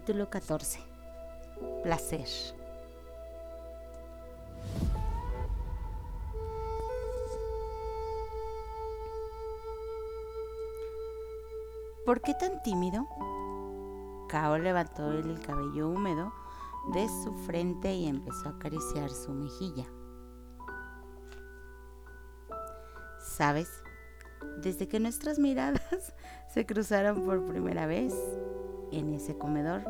Capítulo 14. Placer. ¿Por qué tan tímido? Kao levantó el cabello húmedo de su frente y empezó a acariciar su mejilla. ¿Sabes? Desde que nuestras miradas se cruzaron por primera vez, en ese comedor,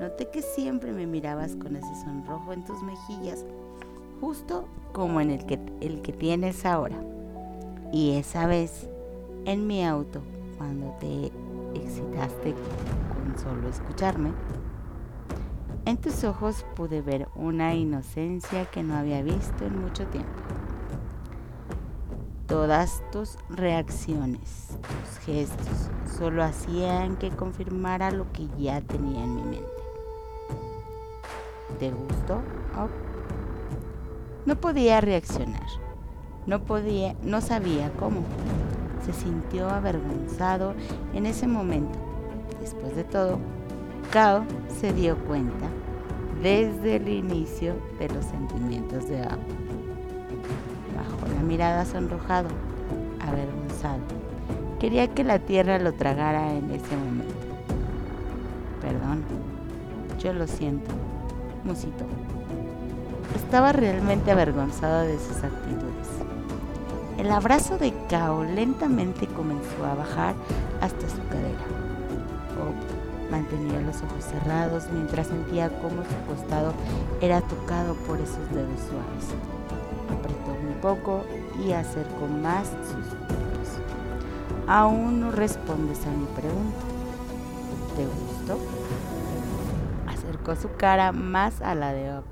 noté que siempre me mirabas con ese sonrojo en tus mejillas, justo como en el que, el que tienes ahora. Y esa vez, en mi auto, cuando te excitaste con solo escucharme, en tus ojos pude ver una inocencia que no había visto en mucho tiempo. Todas tus reacciones, tus gestos, solo hacían que confirmara lo que ya tenía en mi mente. ¿Te gustó? Oh. No podía reaccionar. No podía, no sabía cómo. Se sintió avergonzado en ese momento. Después de todo, Kao se dio cuenta desde el inicio de los sentimientos de Abu con la mirada sonrojado, avergonzado. Quería que la tierra lo tragara en ese momento. Perdón, yo lo siento, Musito. Estaba realmente avergonzado de sus actitudes. El abrazo de Kao lentamente comenzó a bajar hasta su cadera. Oh, mantenía los ojos cerrados mientras sentía cómo su costado era tocado por esos dedos suaves poco y acercó más sus ojos. Aún no respondes a mi pregunta. ¿Te gustó? Acercó su cara más a la de Op.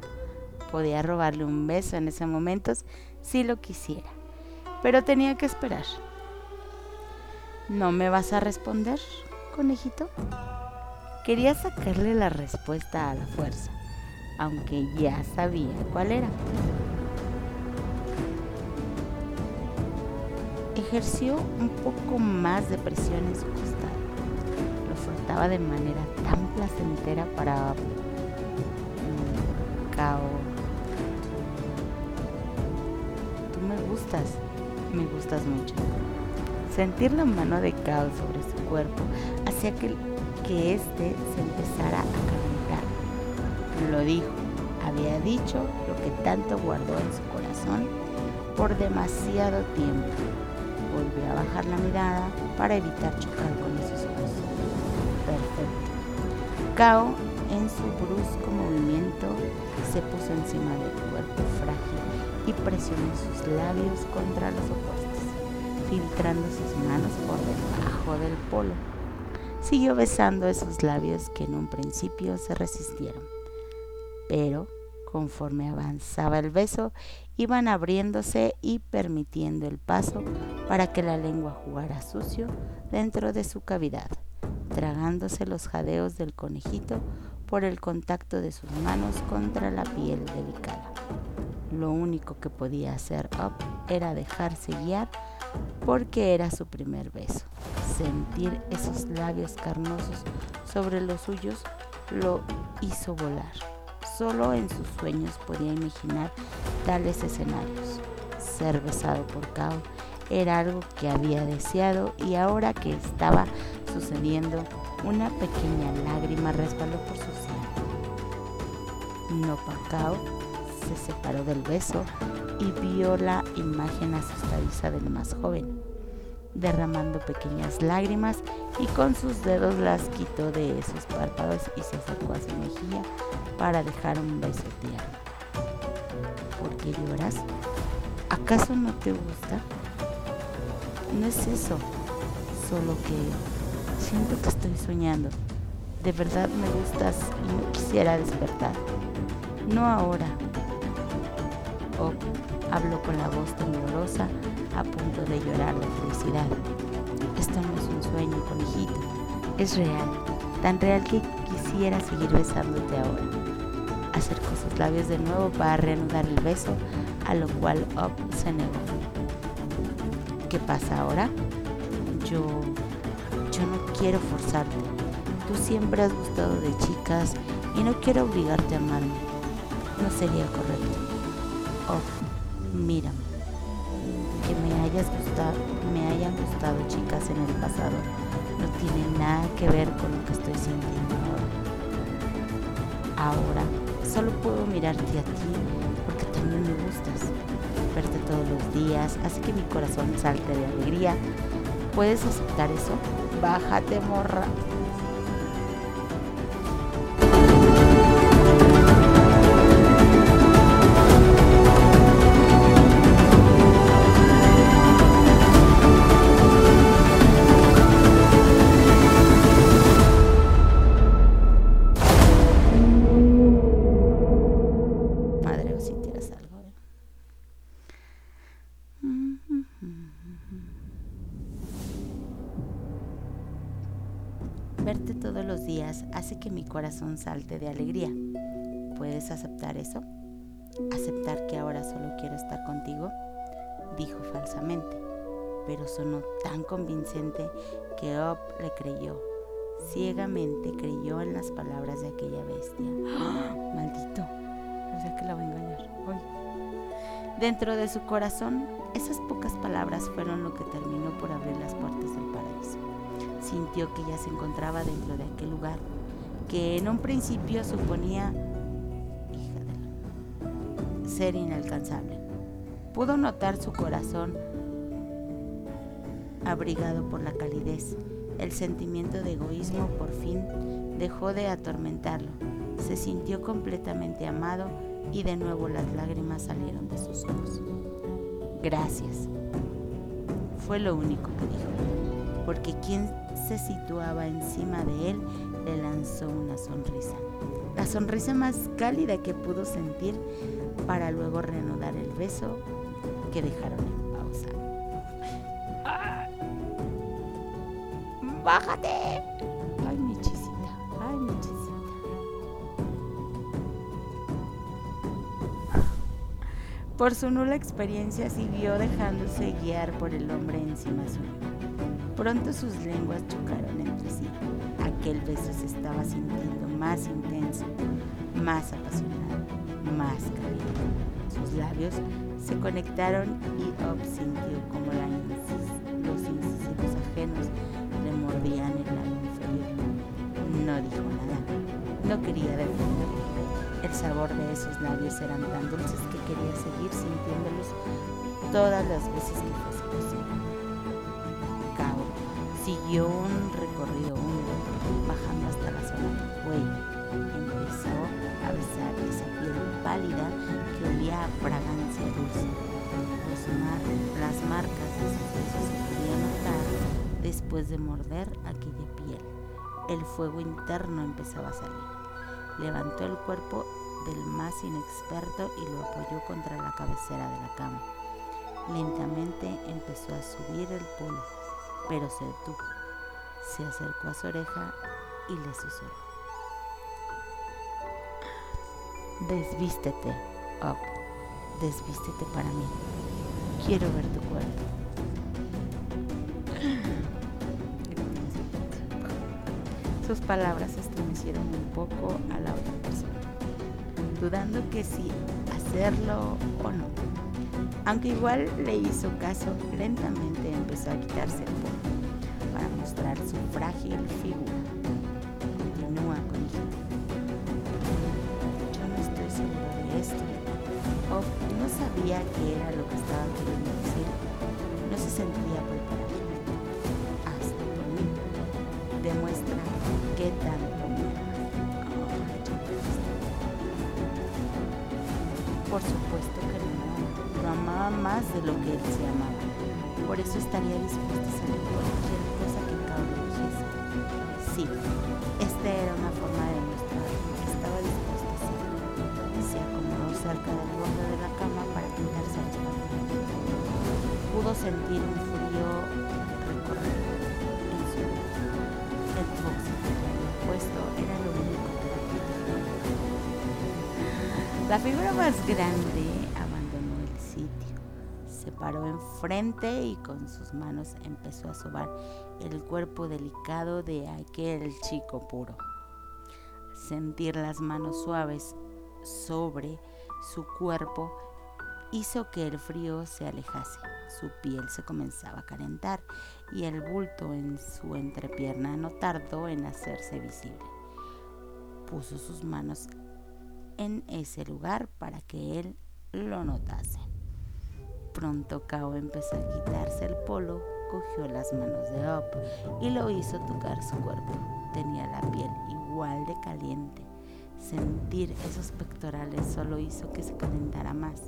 Podía robarle un beso en ese momento si lo quisiera, pero tenía que esperar. ¿No me vas a responder, conejito? Quería sacarle la respuesta a la fuerza, aunque ya sabía cuál era. Ejerció un poco más de presión en su costado. Lo frotaba de manera tan placentera para Cao. Tú me gustas, me gustas mucho. Sentir la mano de Cao sobre su cuerpo hacía que, que éste se empezara a calentar. Lo dijo, había dicho lo que tanto guardó en su corazón por demasiado tiempo volvió a bajar la mirada para evitar chocar con esos ojos. Perfecto. Cao, en su brusco movimiento, se puso encima del cuerpo frágil y presionó sus labios contra los opuestos, filtrando sus manos por debajo del polo. Siguió besando esos labios que en un principio se resistieron, pero conforme avanzaba el beso iban abriéndose y permitiendo el paso para que la lengua jugara sucio dentro de su cavidad, tragándose los jadeos del conejito por el contacto de sus manos contra la piel delicada. Lo único que podía hacer Up era dejarse guiar porque era su primer beso. Sentir esos labios carnosos sobre los suyos lo hizo volar. Solo en sus sueños podía imaginar tales escenarios. Ser besado por Kao era algo que había deseado y ahora que estaba sucediendo, una pequeña lágrima resbaló por su seno. No Kao se separó del beso y vio la imagen asustadiza del más joven, derramando pequeñas lágrimas y con sus dedos las quitó de esos párpados y se acercó a su mejilla para dejar un beso tierno. ¿Por qué lloras? ¿Acaso no te gusta? No es eso, solo que siento que estoy soñando. De verdad me gustas y no quisiera despertar. No ahora. Oh, habló con la voz temblorosa, a punto de llorar de felicidad. Esto no es un sueño, conejito. Es real, tan real que quisiera seguir besándote ahora. Acercó sus labios de nuevo para reanudar el beso, a lo cual Up se negó. ¿Qué pasa ahora? Yo... yo no quiero forzarte. Tú siempre has gustado de chicas y no quiero obligarte a amarme. No sería correcto. Oh, mírame. Que me hayas gustado, me hayan gustado chicas en el pasado no tiene nada que ver con lo que estoy sintiendo ahora. Ahora solo puedo mirarte a ti porque también me gustas. Verte todos los días hace que mi corazón salte de alegría. ¿Puedes aceptar eso? Bájate, morra. Alegría. ¿Puedes aceptar eso? ¿Aceptar que ahora solo quiero estar contigo? Dijo falsamente, pero sonó tan convincente que Op le creyó. Ciegamente creyó en las palabras de aquella bestia. Maldito. O sea que la voy a engañar. Hoy. Dentro de su corazón, esas pocas palabras fueron lo que terminó por abrir las puertas del paraíso. Sintió que ya se encontraba dentro de aquel lugar, que en un principio suponía ser inalcanzable. Pudo notar su corazón abrigado por la calidez. El sentimiento de egoísmo por fin dejó de atormentarlo. Se sintió completamente amado y de nuevo las lágrimas salieron de sus ojos. Gracias. Fue lo único que dijo, porque quien se situaba encima de él le lanzó una sonrisa. La sonrisa más cálida que pudo sentir para luego reanudar el beso que dejaron en pausa. ¡Bájate! Ay, mi chisita, ay, mi chisita. Por su nula experiencia siguió dejándose guiar por el hombre encima suyo. Pronto sus lenguas chocaron entre sí. Aquel beso se estaba sintiendo más intenso, más apasionado, más caliente. Sus labios se conectaron y Up sintió como la incis- los incisivos ajenos le mordían el labio inferior. No dijo nada, no quería defenderlo. El sabor de esos labios eran tan dulces que quería seguir sintiéndolos todas las veces que fuese posible. Cao siguió un esa piel pálida que olía a fragancia dulce. Los mar- las marcas de sus besos se podían notar después de morder aquella piel. El fuego interno empezaba a salir. Levantó el cuerpo del más inexperto y lo apoyó contra la cabecera de la cama. Lentamente empezó a subir el polo, pero se detuvo. Se acercó a su oreja y le susurró. Desvístete, Up. Desvístete para mí. Quiero ver tu cuerpo. Sus palabras estremecieron un poco a la otra persona, dudando que si hacerlo o no. Aunque igual le hizo caso, lentamente empezó a quitarse el polvo para mostrar su frágil figura. Continúa con esto. O no sabía qué era lo que estaba queriendo decir. No se sentía preparado. Hasta por mí. Demuestra qué tanto me triste. Por supuesto que no. Lo amaba más de lo que él se amaba. Por eso estaría dispuesta a hacer cualquier cosa que Cao le dijese. Sí, esta era sentir un frío recorrer en su El boxer que había puesto era lo único que la figura más grande paró enfrente y con sus manos empezó a sobar el cuerpo delicado de aquel chico puro. Sentir las manos suaves sobre su cuerpo hizo que el frío se alejase. Su piel se comenzaba a calentar y el bulto en su entrepierna no tardó en hacerse visible. Puso sus manos en ese lugar para que él lo notase. Pronto Kao empezó a quitarse el polo, cogió las manos de Op y lo hizo tocar su cuerpo. Tenía la piel igual de caliente. Sentir esos pectorales solo hizo que se calentara más.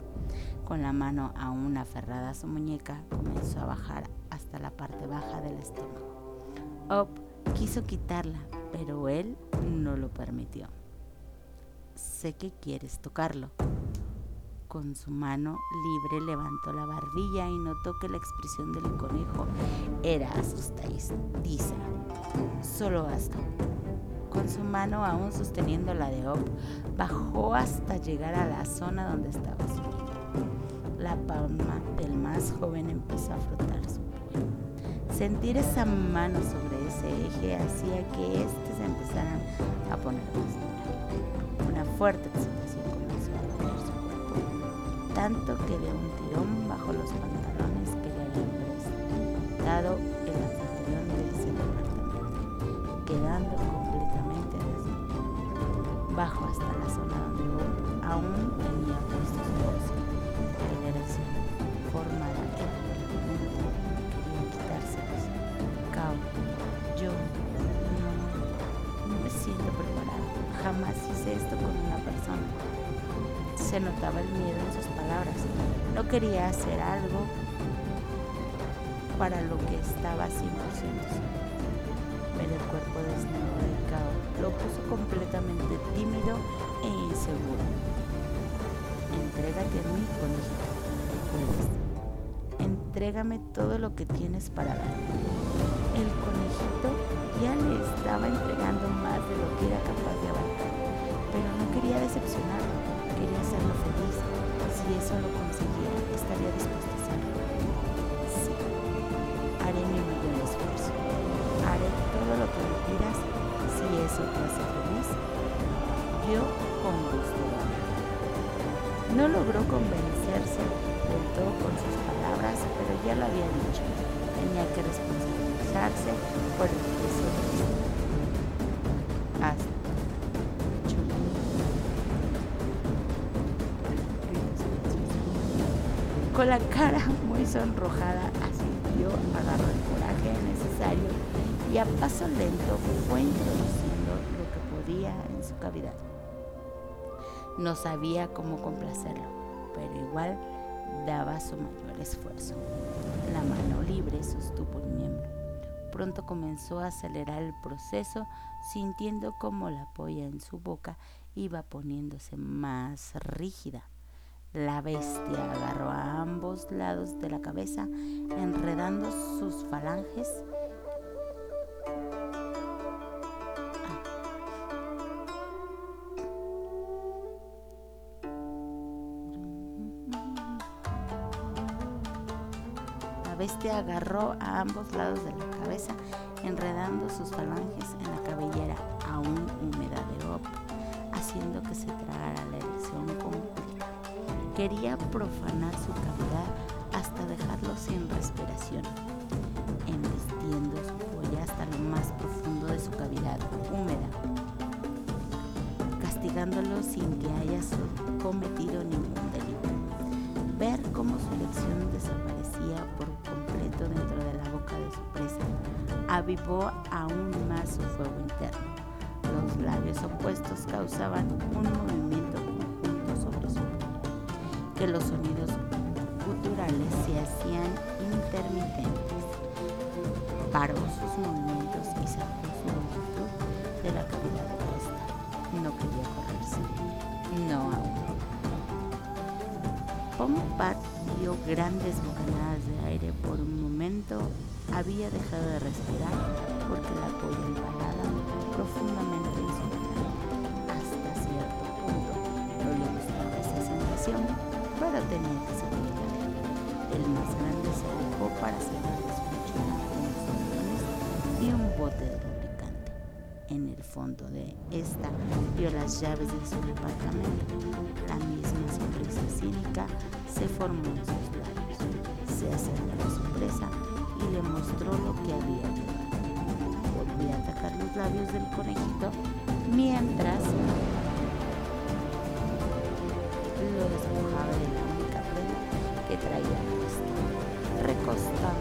Con la mano aún aferrada a su muñeca, comenzó a bajar hasta la parte baja del estómago. Op quiso quitarla, pero él no lo permitió. Sé que quieres tocarlo, con su mano libre levantó la barbilla y notó que la expresión del conejo era asustadiza. Solo hazlo. Con su mano aún sosteniendo la de Op, bajó hasta llegar a la zona donde estaba su hijo. La palma del más joven empezó a frotar su puño. Sentir esa mano sobre ese eje hacía que éste se empezaran a poner más Una fuerte tanto que de un tirón bajo los pantalones que le habían prestado Bajo hasta la zona donde aún tenía puestos bolso. Él era formada el quería quitárselos. Cao, yo no, no me siento preparado. Jamás hice esto con una persona se notaba el miedo en sus palabras. No quería hacer algo para lo que estaba 100% Pero el cuerpo desnudo de Cao lo puso completamente tímido e inseguro. Entrégate a mí, conejito. Puedes. Entrégame todo lo que tienes para dar. El conejito ya le estaba entregando más de lo que era capaz de abarcar, pero no quería decepcionarlo quería hacerlo feliz. Si eso lo conseguía, estaría dispuesto a hacerlo. Sí, haré mi si eso te hace feliz. Yo con gusto. No logró convencerse del todo con sus palabras, pero ya lo había dicho. Tenía que responsabilizarse por el peso de Hasta Con la cara muy sonrojada, y a paso lento fue introduciendo lo que podía en su cavidad. No sabía cómo complacerlo, pero igual daba su mayor esfuerzo. La mano libre sostuvo el miembro. Pronto comenzó a acelerar el proceso, sintiendo cómo la polla en su boca iba poniéndose más rígida. La bestia agarró a ambos lados de la cabeza, enredando sus falanges. Bestia agarró a ambos lados de la cabeza, enredando sus falanges en la cabellera aún húmeda de Op, haciendo que se tragara la erección completa. Quería profanar su cavidad hasta dejarlo sin respiración, embestiendo su polla hasta lo más profundo de su cavidad húmeda, castigándolo sin que haya cometido ningún delito. Ver cómo su elección desaparecía avivó aún más su fuego interno. Los labios opuestos causaban un movimiento que los sonidos guturales se hacían intermitentes. Paró sus movimientos y sacó su longitud de la cavidad de puesta. No quería correrse. No aún. Pompat dio grandes bocanadas de aire por un momento. Había dejado de respirar porque la polla empalada profundamente en su Hasta cierto punto no le gustaba esa sensación, pero tenía que seguirla. El más grande se dejó para cerrar su mochila unos millones y un bote de lubricante. En el fondo de esta vio las llaves de su departamento. La misma sonrisa cínica se formó en sus labios. Se acercó a su presa mostró lo que había llevado. Volvió a atacar los labios del conejito mientras lo despojaba de la única prenda que traía puesta,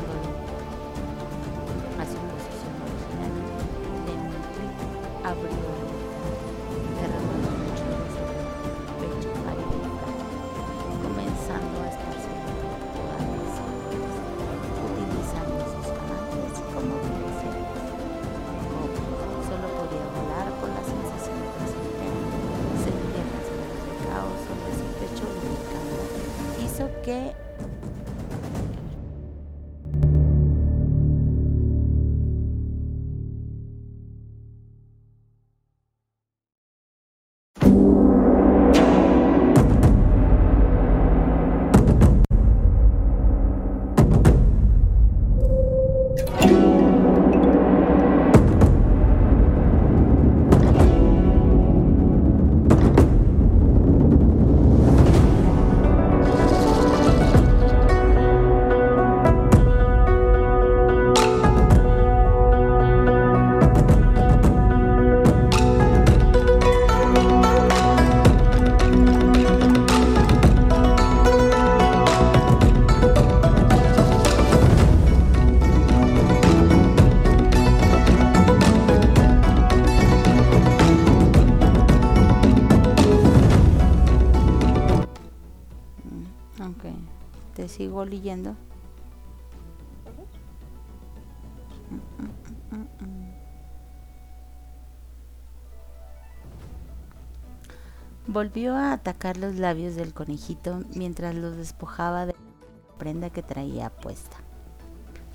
Volvió a atacar los labios del conejito mientras los despojaba de la prenda que traía puesta,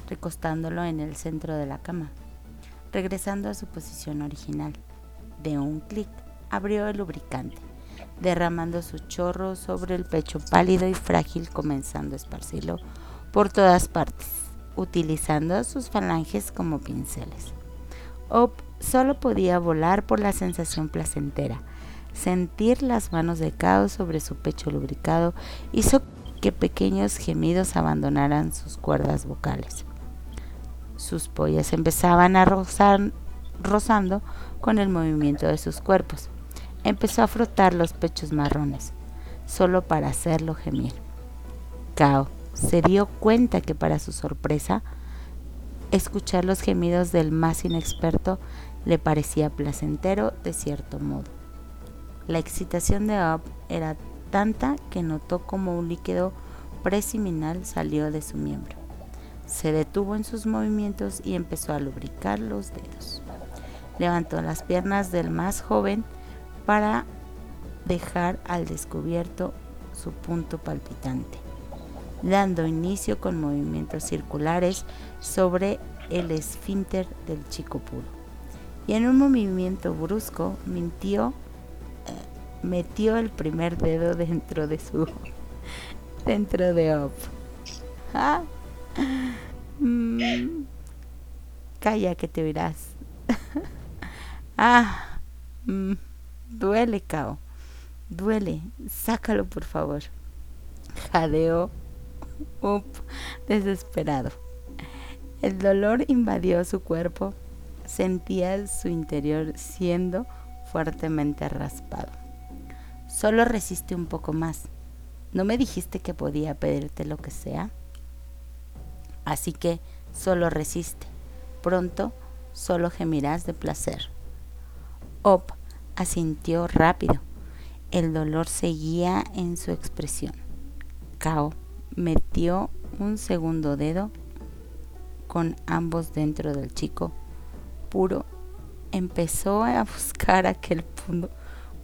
recostándolo en el centro de la cama, regresando a su posición original. De un clic, abrió el lubricante derramando su chorro sobre el pecho pálido y frágil, comenzando a esparcirlo por todas partes, utilizando sus falanges como pinceles. Op solo podía volar por la sensación placentera. Sentir las manos de caos sobre su pecho lubricado hizo que pequeños gemidos abandonaran sus cuerdas vocales. Sus pollas empezaban a rozar, rozando con el movimiento de sus cuerpos empezó a frotar los pechos marrones, solo para hacerlo gemir. Cao se dio cuenta que para su sorpresa, escuchar los gemidos del más inexperto le parecía placentero de cierto modo. La excitación de Up era tanta que notó como un líquido presiminal salió de su miembro. Se detuvo en sus movimientos y empezó a lubricar los dedos. Levantó las piernas del más joven para dejar al descubierto su punto palpitante, dando inicio con movimientos circulares sobre el esfínter del chico puro. Y en un movimiento brusco mintió, eh, metió el primer dedo dentro de su dentro de Op. Ah. Mm. Calla que te oirás. ah. Mm. Duele, Cao. Duele. Sácalo, por favor. Jadeó. Up, desesperado. El dolor invadió su cuerpo. Sentía su interior siendo fuertemente raspado. Solo resiste un poco más. ¿No me dijiste que podía pedirte lo que sea? Así que solo resiste. Pronto solo gemirás de placer. Op asintió rápido. El dolor seguía en su expresión. Cao metió un segundo dedo con ambos dentro del chico puro. Empezó a buscar aquel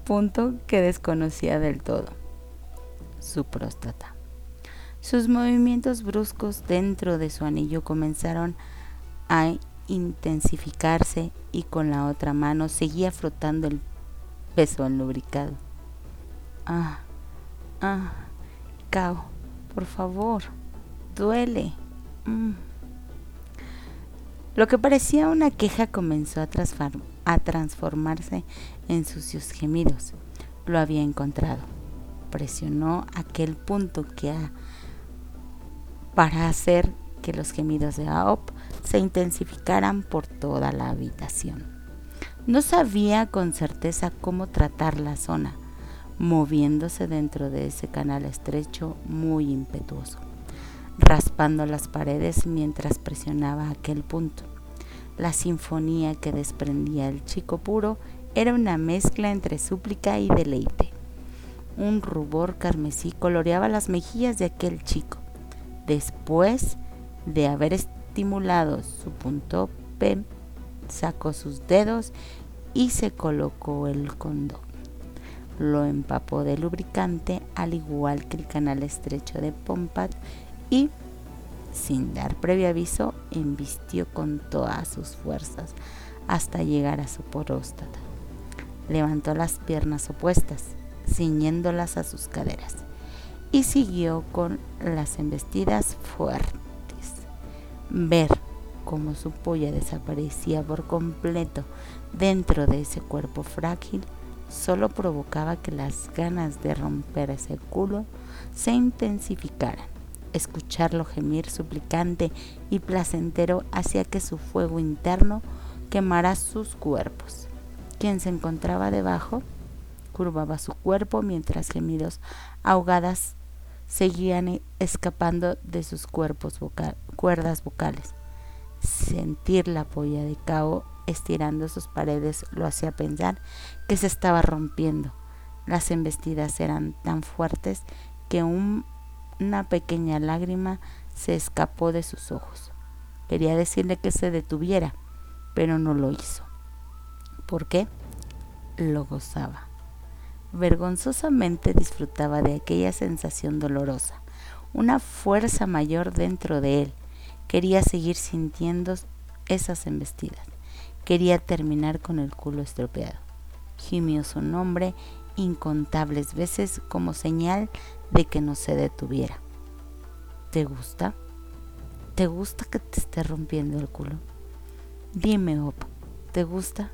punto, que desconocía del todo, su próstata. Sus movimientos bruscos dentro de su anillo comenzaron a intensificarse y con la otra mano seguía frotando el peso al lubricado. Ah, ah, Cao, por favor, duele. Mm. Lo que parecía una queja comenzó a, transformarse en sucios gemidos. Lo había encontrado. Presionó aquel punto que para hacer que los gemidos de Aop se intensificaran por toda la habitación. No sabía con certeza cómo tratar la zona, moviéndose dentro de ese canal estrecho muy impetuoso, raspando las paredes mientras presionaba aquel punto. La sinfonía que desprendía el chico puro era una mezcla entre súplica y deleite. Un rubor carmesí coloreaba las mejillas de aquel chico Después de haber estimulado su punto P, sacó sus dedos y se colocó el condón. Lo empapó de lubricante al igual que el canal estrecho de Pompat y, sin dar previo aviso, embistió con todas sus fuerzas hasta llegar a su próstata. Levantó las piernas opuestas, ciñéndolas a sus caderas y siguió con las embestidas fuertes. Ver cómo su polla desaparecía por completo dentro de ese cuerpo frágil solo provocaba que las ganas de romper ese culo se intensificaran. Escucharlo gemir suplicante y placentero hacía que su fuego interno quemara sus cuerpos. Quien se encontraba debajo curvaba su cuerpo mientras gemidos ahogadas seguían e-, escapando de sus cuerpos cuerdas vocales. Sentir la polla de Cao estirando sus paredes lo hacía pensar que se estaba rompiendo. Las embestidas eran tan fuertes que una pequeña lágrima se escapó de sus ojos. Quería decirle que se detuviera, pero no lo hizo. ¿Por qué? Lo gozaba. Vergonzosamente disfrutaba de aquella sensación dolorosa, una fuerza mayor dentro de él. Quería seguir sintiendo esas embestidas. Quería terminar con el culo estropeado. Gimió su nombre incontables veces como señal de que no se detuviera. ¿Te gusta? ¿Te gusta que te esté rompiendo el culo? Dime, Op, ¿te gusta?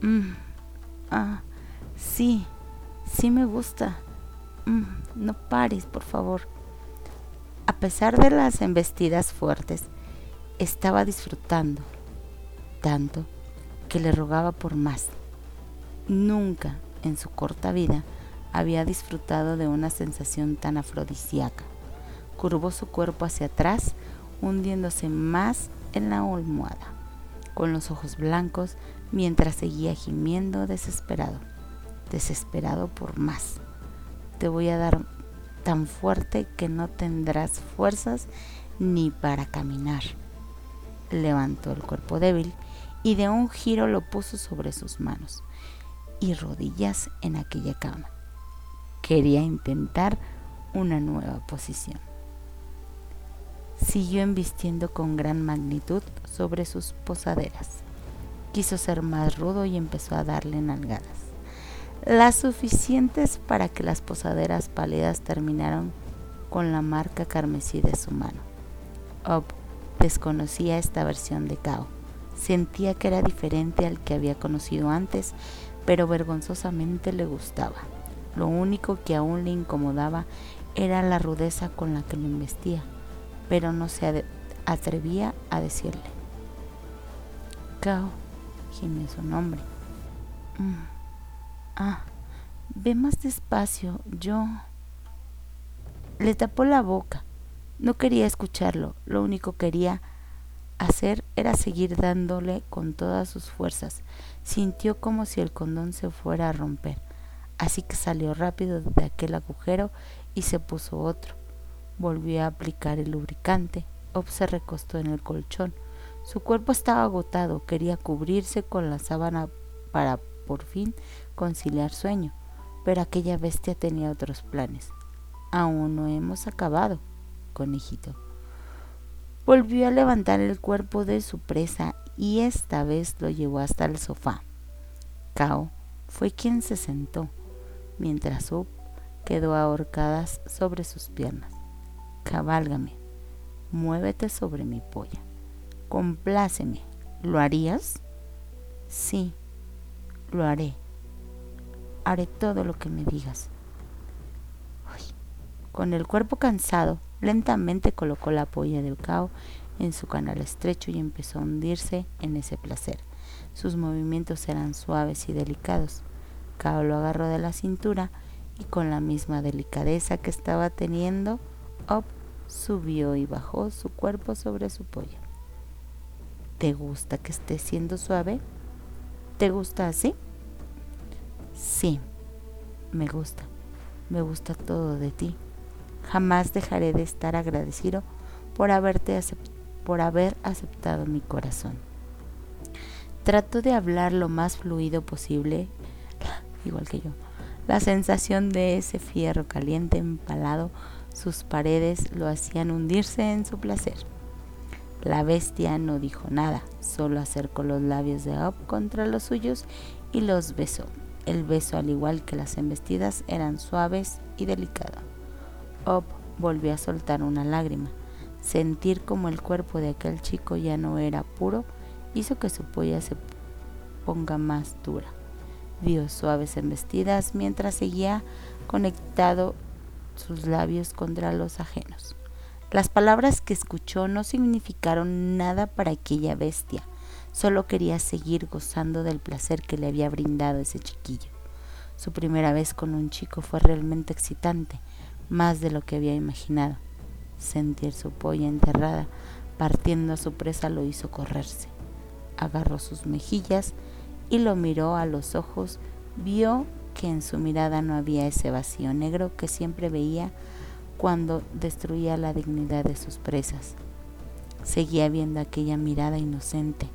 Mm, ah, Sí, sí me gusta. Mm, no pares, por favor. A pesar de las embestidas fuertes, estaba disfrutando tanto que le rogaba por más. Nunca en su corta vida había disfrutado de una sensación tan afrodisíaca. Curvó su cuerpo hacia atrás, hundiéndose más en la almohada, con los ojos blancos mientras seguía gimiendo desesperado desesperado por más. Te voy a dar tan fuerte que no tendrás fuerzas ni para caminar. Levantó el cuerpo débil y de un giro lo puso sobre sus manos y rodillas en aquella cama. Quería intentar una nueva posición. Siguió embistiendo con gran magnitud sobre sus posaderas. Quiso ser más rudo y empezó a darle nalgadas las suficientes para que las posaderas pálidas terminaron con la marca carmesí de su mano. Ob desconocía esta versión de Cao. Sentía que era diferente al que había conocido antes, pero vergonzosamente le gustaba. Lo único que aún le incomodaba era la rudeza con la que lo investía, pero no se atrevía a decirle. Cao, gimió su nombre. Mm. Ah, ve más despacio, yo... Le tapó la boca. No quería escucharlo, lo único que quería hacer era seguir dándole con todas sus fuerzas. Sintió como si el condón se fuera a romper, así que salió rápido de aquel agujero y se puso otro. Volvió a aplicar el lubricante. Ob se recostó en el colchón. Su cuerpo estaba agotado, quería cubrirse con la sábana para por fin conciliar sueño, pero aquella bestia tenía otros planes. Aún no hemos acabado, conejito. Volvió a levantar el cuerpo de su presa y esta vez lo llevó hasta el sofá. Cao fue quien se sentó, mientras Up quedó ahorcada sobre sus piernas. Cabálgame, muévete sobre mi polla. Compláceme. ¿Lo harías? Sí, lo haré. Haré todo lo que me digas. Con el cuerpo cansado, lentamente colocó la polla del cao en su canal estrecho y empezó a hundirse en ese placer. Sus movimientos eran suaves y delicados. Cao lo agarró de la cintura y con la misma delicadeza que estaba teniendo, Op subió y bajó su cuerpo sobre su polla. ¿Te gusta que esté siendo suave? ¿Te gusta así? Sí, me gusta. Me gusta todo de ti. Jamás dejaré de estar agradecido por, haberte por haber aceptado mi corazón. Trato de hablar lo más fluido posible, igual que yo. La sensación de ese fierro caliente empalado, sus paredes lo hacían hundirse en su placer. La bestia no dijo nada, solo acercó los labios de Op contra los suyos y los besó. El beso, al igual que las embestidas, eran suaves y delicados. Op volvió a soltar una lágrima. Sentir como el cuerpo de aquel chico ya no era puro hizo que su polla se ponga más dura. Dio suaves embestidas mientras seguía conectado sus labios contra los ajenos. Las palabras que escuchó no significaron nada para aquella bestia. Solo quería seguir gozando del placer que le había brindado ese chiquillo. Su primera vez con un chico fue realmente excitante más de lo que había imaginado. Sentir su polla enterrada, partiendo a su presa, lo hizo correrse. Agarró sus mejillas y lo miró a los ojos. Vio que en su mirada no había ese vacío negro que siempre veía cuando destruía la dignidad de sus presas. Seguía viendo aquella mirada inocente.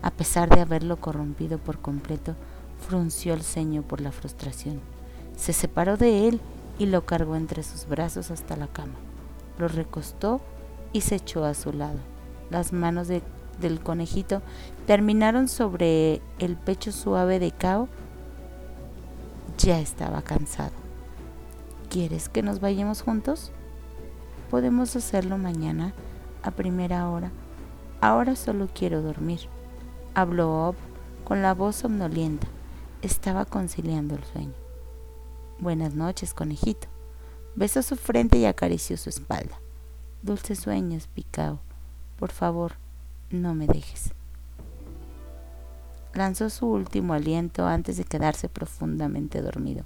A pesar de haberlo corrompido por completo, frunció el ceño por la frustración. Se separó de él y lo cargó entre sus brazos hasta la cama. Lo recostó y se echó a su lado. Las manos del conejito terminaron sobre el pecho suave de Cao. Ya estaba cansado. ¿Quieres que nos vayamos juntos? Podemos hacerlo mañana a primera hora. Ahora solo quiero dormir. Habló Ob con la voz somnolienta. Estaba conciliando el sueño. Buenas noches, conejito. Besó su frente y acarició su espalda. Dulces sueños, Picao. Por favor, no me dejes. Lanzó su último aliento antes de quedarse profundamente dormido.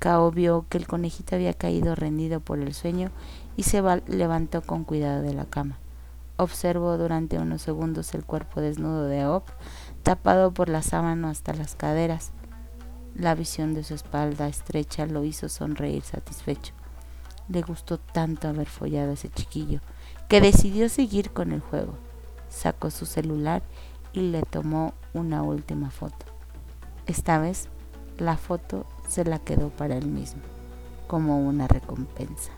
Cao vio que el conejito había caído rendido por el sueño y se levantó con cuidado de la cama. Observó durante unos segundos el cuerpo desnudo de Op, tapado por la sábana hasta las caderas. La visión de su espalda estrecha lo hizo sonreír satisfecho. Le gustó tanto haber follado a ese chiquillo que decidió seguir con el juego. Sacó su celular y le tomó una última foto. Esta vez la foto se la quedó para él mismo, como una recompensa.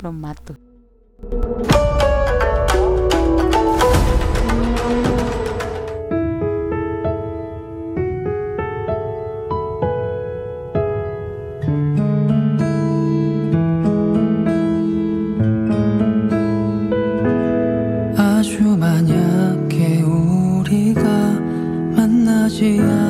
Lo mato. 记啊。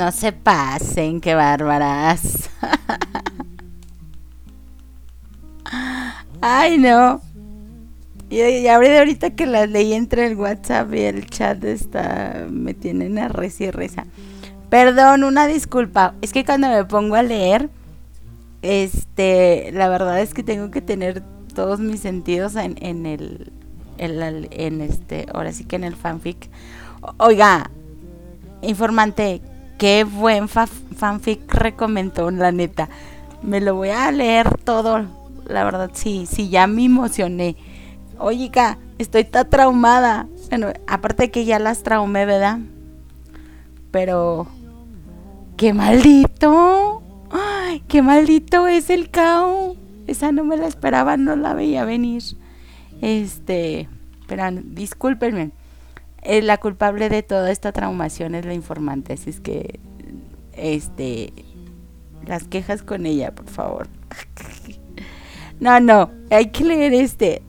No se pasen, qué bárbaras. Ay, no. Y, y ahorita que las leí entre el WhatsApp y el chat está, me tienen a reza y reza. Perdón, una disculpa. Es que cuando me pongo a leer, este, la verdad es que tengo que tener todos mis sentidos en, en el, en, este, ahora sí que en el fanfic. Oiga, informante, qué buen fa- fanfic recomendó, la neta. Me lo voy a leer todo, la verdad, sí, sí, ya me emocioné. Oiga, estoy tan traumada. Bueno, aparte que ya las traumé, ¿verdad? Pero, qué maldito. Ay, qué maldito es el caos. Esa no me la esperaba, no la veía venir. Este, pero discúlpenme. Eh, la culpable de toda esta traumación es la informante, así es que, este, las quejas con ella, por favor. No, no, hay que leer este.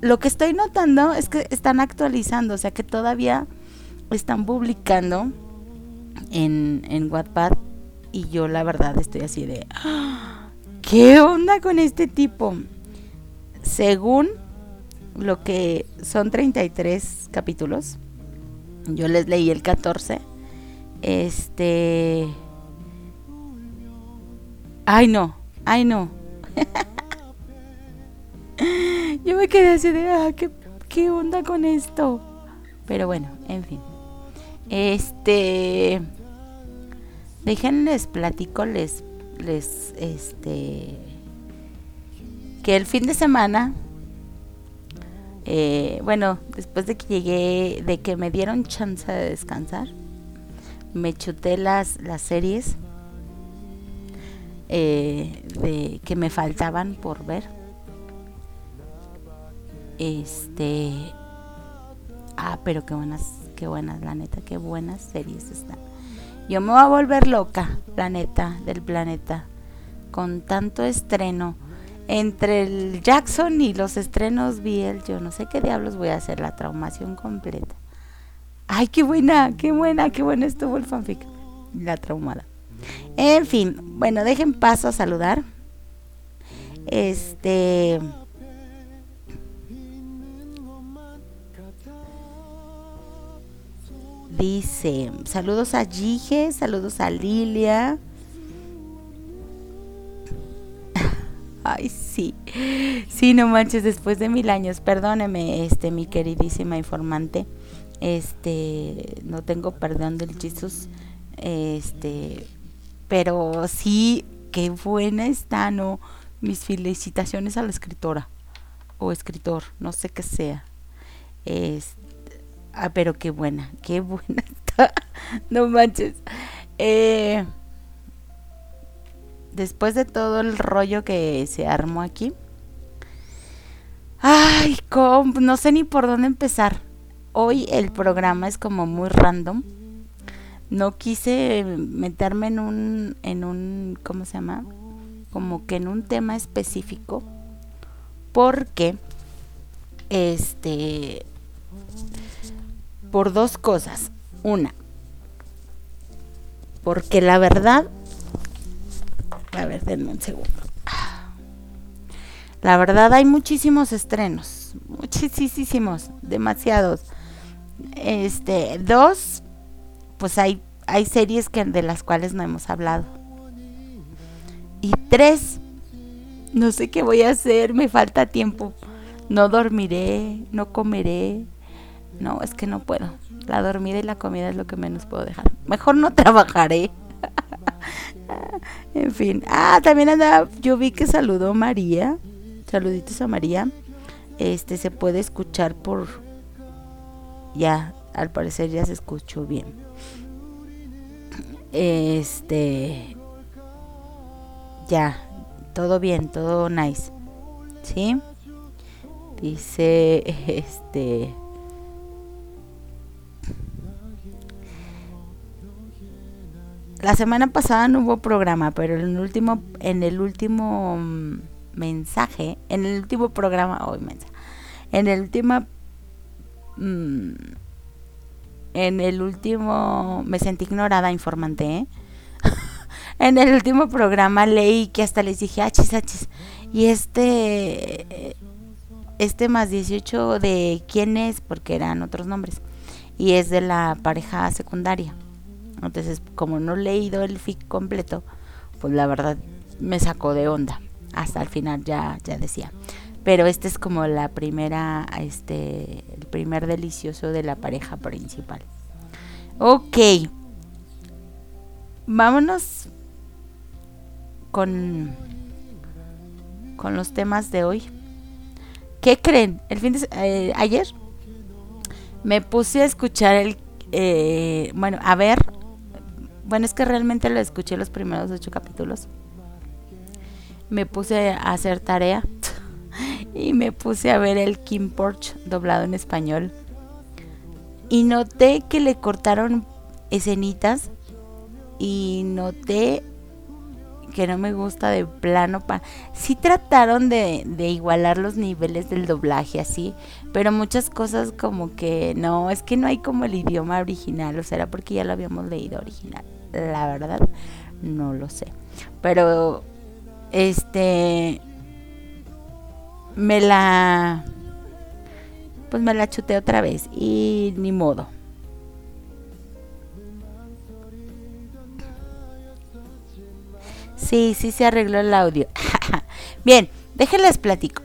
Lo que estoy notando es que están actualizando, o sea que todavía están publicando en, en Wattpad y yo la verdad estoy así de, "Ah, ¿qué onda con este tipo? Según lo que son 33 capítulos, yo les leí el 14, este... Ay no, ay no. yo me quedé así de, ah, ¿qué, ¿qué onda con esto? Pero bueno, en fin. Este... Déjenles platico, les, les, este, que el fin de semana, eh, bueno, después de que llegué, de que me dieron chance de descansar, me chuté las, las series eh, de que me faltaban por ver. Este, ah, pero qué buenas, qué buenas, la neta, qué buenas series están. Yo me voy a volver loca, la neta, del planeta. Con tanto estreno. Entre el Jackson y los estrenos Biel, yo no sé qué diablos voy a hacer, la traumación completa. Ay, qué buena, qué buena, qué buena estuvo el fanfic. La traumada. En fin, bueno, dejen paso a saludar. Este. Dice, saludos a Gige, saludos a Lilia. Ay, sí. Sí, no manches, después de mil años. Perdóneme, este, mi queridísima informante. Este, no tengo perdón del Jesus. Este, pero sí, qué buena está, ¿no? Mis felicitaciones a la escritora. o escritor, no sé qué sea. Es, ah, pero qué buena, qué buena está. no manches. Eh, después de todo el rollo que se armó aquí. Ay, no sé ni por dónde empezar. Hoy el programa es como muy random. No quise meterme en un, en un, ¿cómo se llama? Como que en un tema específico. Porque, este, por dos cosas. Una, porque la verdad a ver, denme un segundo. La verdad hay muchísimos estrenos, muchísimos, demasiados. Este, dos, pues hay hay series que de las cuales no hemos hablado. Y tres, no sé qué voy a hacer, me falta tiempo. No dormiré, no comeré. No, es que no puedo. La dormida y la comida es lo que menos puedo dejar. Mejor no trabajaré. En fin. Ah, también anda, yo vi que saludó María. Saluditos a María. Este se puede escuchar por ya, al parecer ya se escuchó bien. Este ya, todo bien, todo nice. ¿Sí? Dice este la semana pasada no hubo programa, pero en el último, en el último mm, mensaje, en el último programa, hoy mensaje, en el último, mm, en el último, me sentí ignorada, informante, ¿eh? en el último programa leí que hasta les dije, achis, achis, y este, este más 18 de quién es, porque eran otros nombres, y es de la pareja secundaria. Entonces, como no he leído el fic completo, pues la verdad me sacó de onda. Hasta el final ya, ya decía. Pero este es como la primera, este, el primer delicioso de la pareja principal. Ok. Vámonos con, con los temas de hoy. ¿Qué creen? El fin de, eh, ayer me puse a escuchar el, eh, bueno, a ver bueno, es que realmente lo escuché los primeros ocho capítulos. Me puse a hacer tarea y me puse a ver el Kim Porch doblado en español. Y noté que le cortaron escenitas y noté que no me gusta de plano. Pa sí trataron de, de, igualar los niveles del doblaje así, pero muchas cosas como que no, es que no hay como el idioma original, o sea, era porque ya lo habíamos leído original la verdad no lo sé. Pero este me la pues me la chuté otra vez y ni modo. Sí, sí se arregló el audio. Bien, déjenles platico.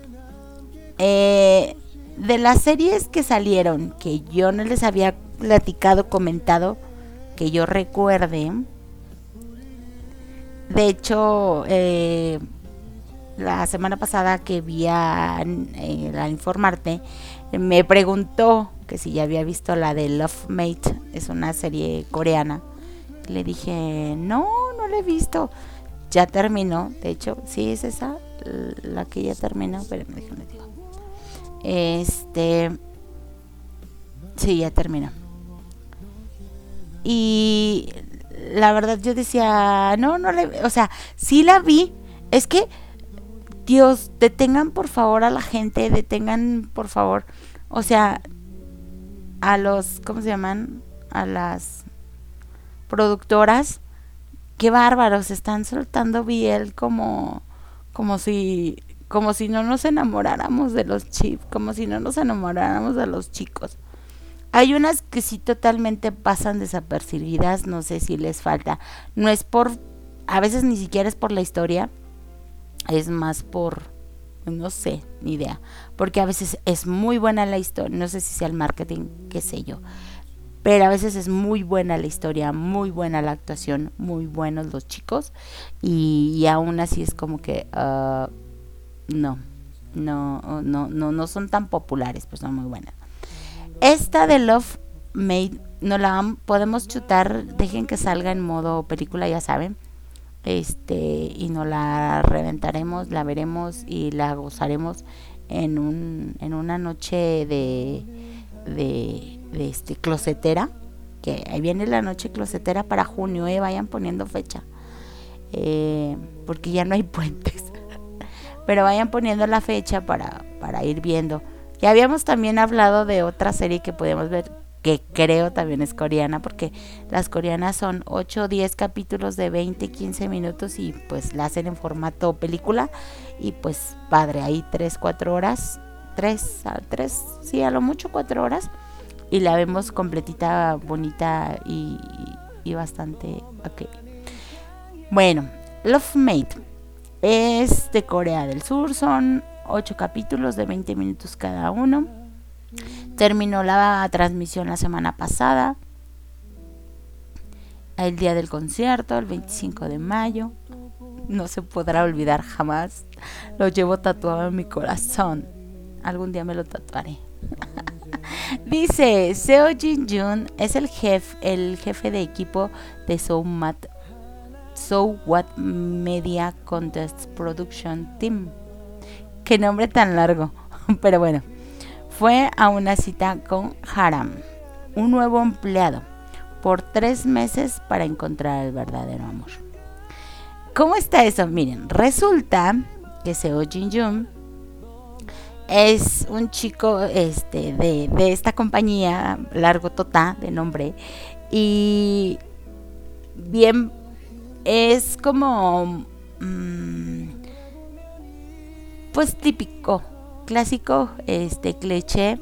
Eh, de las series que salieron, que yo no les había platicado, comentado, que yo recuerde. De hecho, eh, la semana pasada que vi a, eh, informarte, me preguntó que si ya había visto la de Love Mate, es una serie coreana. Le dije, no, no la he visto. Ya terminó, de hecho, sí es esa, la que ya terminó, pero me déjenme digo. Este, sí, ya terminó. Y la verdad yo decía, no, no le, o sea, sí la vi. Es que, Dios, detengan por favor a la gente, detengan por favor, o sea, a los, ¿cómo se llaman? A las productoras. Qué bárbaros, están soltando biel como, como si, como si no nos enamoráramos de los chips, como si no nos enamoráramos de los chicos. Hay unas que sí totalmente pasan desapercibidas, no sé si les falta. No es por, a veces ni siquiera es por la historia, es más por, no sé, ni idea. Porque a veces es muy buena la historia, no sé si sea el marketing, qué sé yo. Pero a veces es muy buena la historia, muy buena la actuación, muy buenos los chicos. Y, aún así es como que, uh, no, no, no, no, no son tan populares, pues son muy buenas. Esta de Love Made no la podemos chutar, dejen que salga en modo película, ya saben. Este, y no la reventaremos, la veremos y la gozaremos en un en una noche de de, de este closetera, que ahí viene la noche closetera para junio, eh, vayan poniendo fecha. Eh, porque ya no hay puentes. Pero vayan poniendo la fecha para, para ir viendo. Ya habíamos también hablado de otra serie que podemos ver, que creo también es coreana, porque las coreanas son 8 o 10 capítulos de 20, 15 minutos y pues la hacen en formato película. Y pues padre, ahí 3, 4 horas, 3, 3, sí, a lo mucho 4 horas. Y la vemos completita, bonita y, y bastante ok. Bueno, Love Mate es de Corea del Sur, son 8 capítulos de 20 minutos cada uno. Terminó la transmisión la semana pasada, el día del concierto, el 25 de mayo. No se podrá olvidar jamás. Lo llevo tatuado en mi corazón. Algún día me lo tatuaré. Dice, Seo Jin Jun es el jefe, el jefe de equipo de So Mat So What Media Contest Production Team. Qué nombre tan largo. Pero bueno, fue a una cita con Haram, un nuevo empleado, por tres meses para encontrar el verdadero amor. ¿Cómo está eso? Miren, resulta que Seo Jin Jun es un chico este, de, de esta compañía, Largo Tota, de nombre, y bien es como mm, pues típico clásico este cliché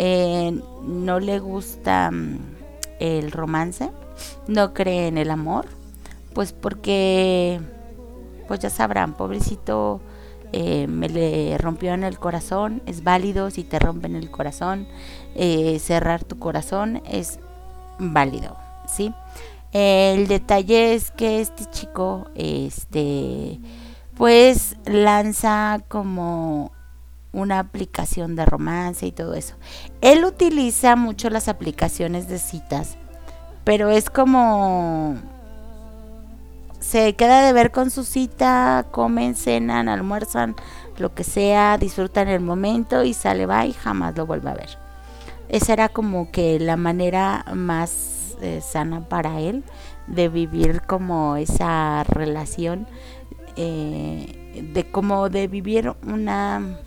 eh, no le gusta mm, el romance no cree en el amor pues porque pues ya sabrán pobrecito eh, me le rompió en el corazón es válido si te rompen el corazón eh, cerrar tu corazón es válido sí el detalle es que este chico, este, pues lanza como una aplicación de romance y todo eso. Él utiliza mucho las aplicaciones de citas, pero es como se queda de ver con su cita, comen, cenan, almuerzan, lo que sea, disfrutan el momento y sale va y jamás lo vuelve a ver. Esa era como que la manera más eh, sana para él de vivir como esa relación eh, de como de vivir una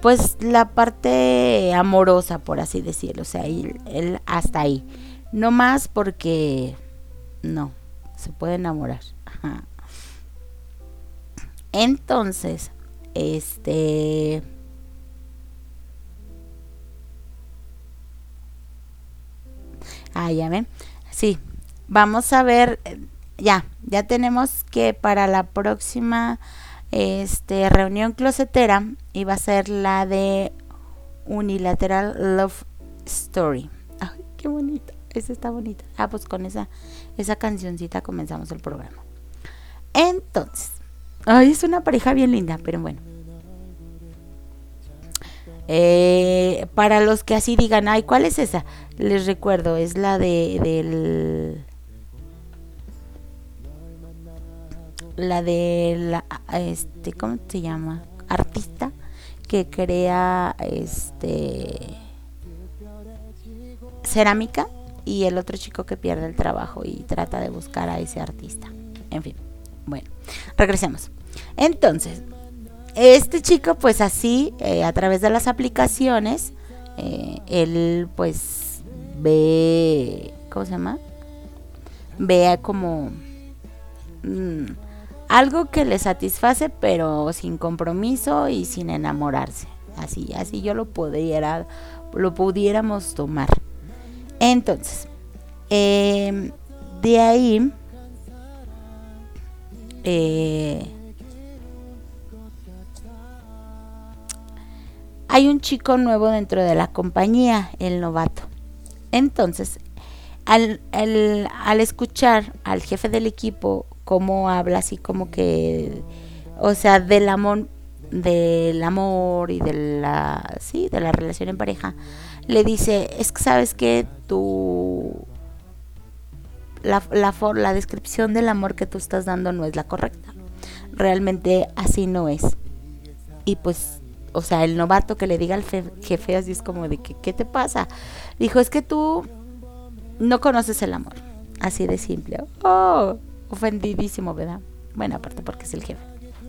pues la parte amorosa por así decirlo o sea él, él hasta ahí no más porque no se puede enamorar entonces este Ah, ya ven. Sí, vamos a ver. Ya, ya tenemos que para la próxima este, reunión closetera iba a ser la de Unilateral Love Story. Ay, qué bonita. Esa está bonita. Ah, pues con esa, esa cancioncita comenzamos el programa. Entonces, ay, es una pareja bien linda, pero bueno. Eh, para los que así digan, ay, ¿cuál es esa? Les recuerdo, es la de del la de la este, ¿cómo se llama? Artista que crea este cerámica y el otro chico que pierde el trabajo y trata de buscar a ese artista. En fin, bueno, regresemos. Entonces, este chico pues así, eh, a través de las aplicaciones, eh, él pues ve, ¿cómo se llama? Ve como mm, algo que le satisface pero sin compromiso y sin enamorarse. Así, así yo lo pudiera, lo pudiéramos tomar. Entonces, em, de ahí, eh, hay un chico nuevo dentro de la compañía, el novato. Entonces, al, al, al escuchar al jefe del equipo cómo habla así como que o sea, del amor, del amor y de la, sí, de la relación en pareja, le dice, es que sabes que tú, la, la, descripción del amor que tú estás dando no es la correcta. Realmente así no es. Y pues, o sea, el novato que le diga al jefe así es como de que, ¿qué te pasa? Dijo, es que tú no conoces el amor. Así de simple. Oh, ofendidísimo, ¿verdad? Bueno, aparte porque es el jefe.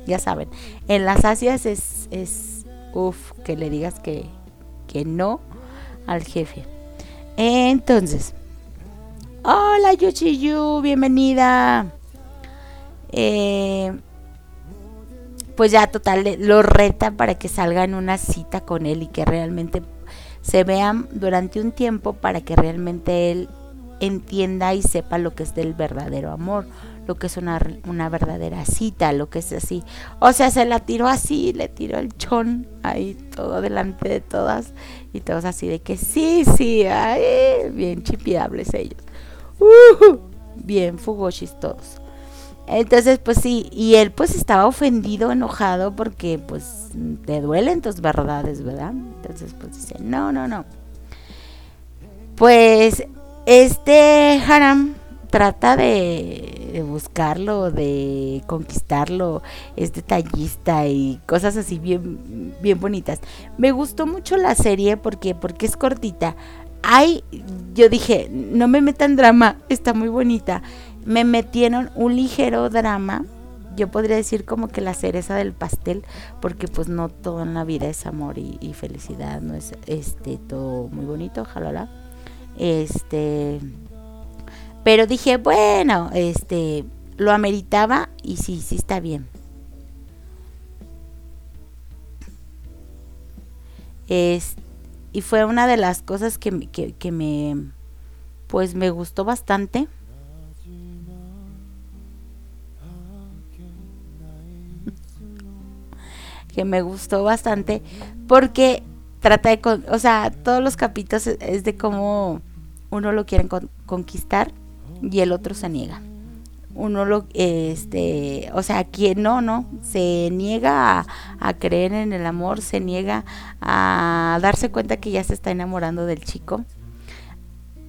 Ya saben, en las asias es, es uff, que le digas que, que no al jefe. Entonces, hola Yuchiyu, bienvenida. Eh, pues ya total, lo reta para que salga en una cita con él y que realmente se vean durante un tiempo para que realmente él entienda y sepa lo que es del verdadero amor, lo que es una, una verdadera cita, lo que es así. O sea, se la tiró así, le tiró el chón ahí todo delante de todas y todos así de que sí, sí, ay, bien chipiables ellos. Bien fugoshis todos. Entonces, pues sí, y él pues estaba ofendido, enojado, porque pues te duelen tus verdades, ¿verdad? Entonces, pues dice, no, no, no. Pues este Haram trata de, buscarlo, de conquistarlo, es detallista y cosas así bien, bien bonitas. Me gustó mucho la serie porque, porque es cortita. Ay, yo dije, no me metan drama, está muy bonita. Me metieron un ligero drama. Yo podría decir como que la cereza del pastel, porque pues no todo en la vida es amor y, y felicidad, no es este todo muy bonito, ojalá este, pero dije, bueno, este, lo ameritaba y sí, sí está bien. Es, y fue una de las cosas que, que, que me, pues me gustó bastante. que me gustó bastante porque trata de, o sea, todos los capítulos es de cómo uno lo quiere conquistar y el otro se niega. Uno lo, este, o sea, quien no, no, se niega a, creer en el amor, se niega a darse cuenta que ya se está enamorando del chico.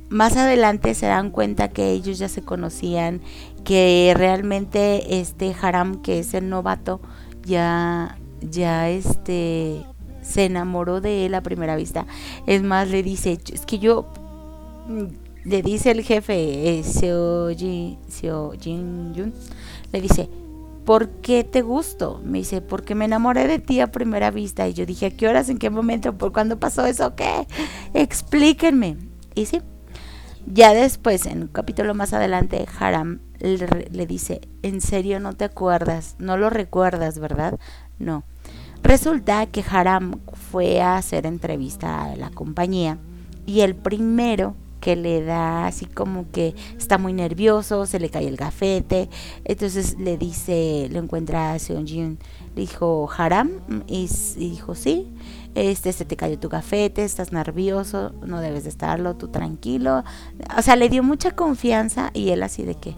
Más adelante se dan cuenta que ellos ya se conocían, que realmente este Haram, que es el novato, ya, ya este, se enamoró de él a primera vista. Es más, le dice, es que yo le dice el jefe, eh, Seo, Jin, Jin le dice, ¿por qué te gusto? Me dice, porque me enamoré de ti a primera vista. Y yo dije, ¿a qué horas? ¿En qué momento? ¿Por cuándo pasó eso? ¿Qué? Explíquenme. Y sí, ya después, en un capítulo más adelante, Haram le, le dice, ¿en serio no te acuerdas? No lo recuerdas, ¿verdad? No. Resulta que Haram fue a hacer entrevista a la compañía y el primero que le da así como que está muy nervioso, se le cae el gafete, entonces le dice, lo encuentra a Seonjin, le dijo, Haram, y, dijo, sí, este se te cayó tu gafete, estás nervioso, no debes de estarlo, tú tranquilo, o sea, le dio mucha confianza y él así de qué.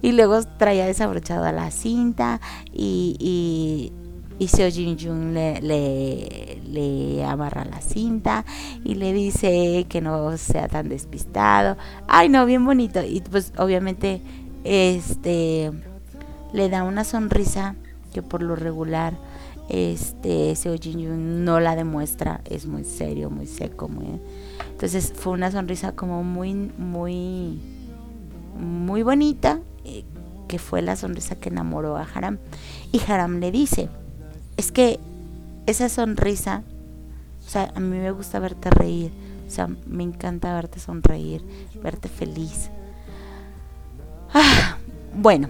Y luego traía desabrochada la cinta y y Seo Jin Jun le, le, amarra la cinta y le dice que no sea tan despistado. Ay, no, bien bonito. Y pues obviamente este le da una sonrisa que por lo regular este Seo Jin Jun no la demuestra, es muy serio, muy seco, muy Entonces fue una sonrisa como muy muy muy bonita, eh, que fue la sonrisa que enamoró a Haram. Y Haram le dice, es que esa sonrisa, o sea, a mí me gusta verte reír, o sea, me encanta verte sonreír, verte feliz. Ah, bueno,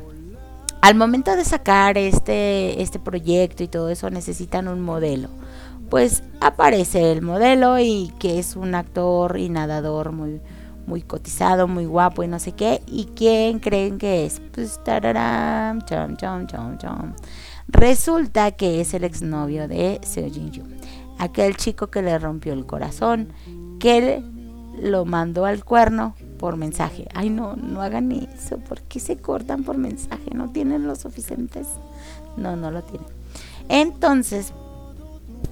al momento de sacar este, este proyecto y todo eso necesitan un modelo. Pues aparece el modelo y que es un actor y nadador muy, muy cotizado, muy guapo y no sé qué. ¿Y quién creen que es? Pues tararam, chom, chom, chom, chom. Resulta que es el exnovio de Seo Jin Yu, aquel chico que le rompió el corazón, que lo mandó al cuerno por mensaje. Ay, no, no hagan eso. ¿Por qué se cortan por mensaje? No tienen los suficientes no, no lo tiene. Entonces,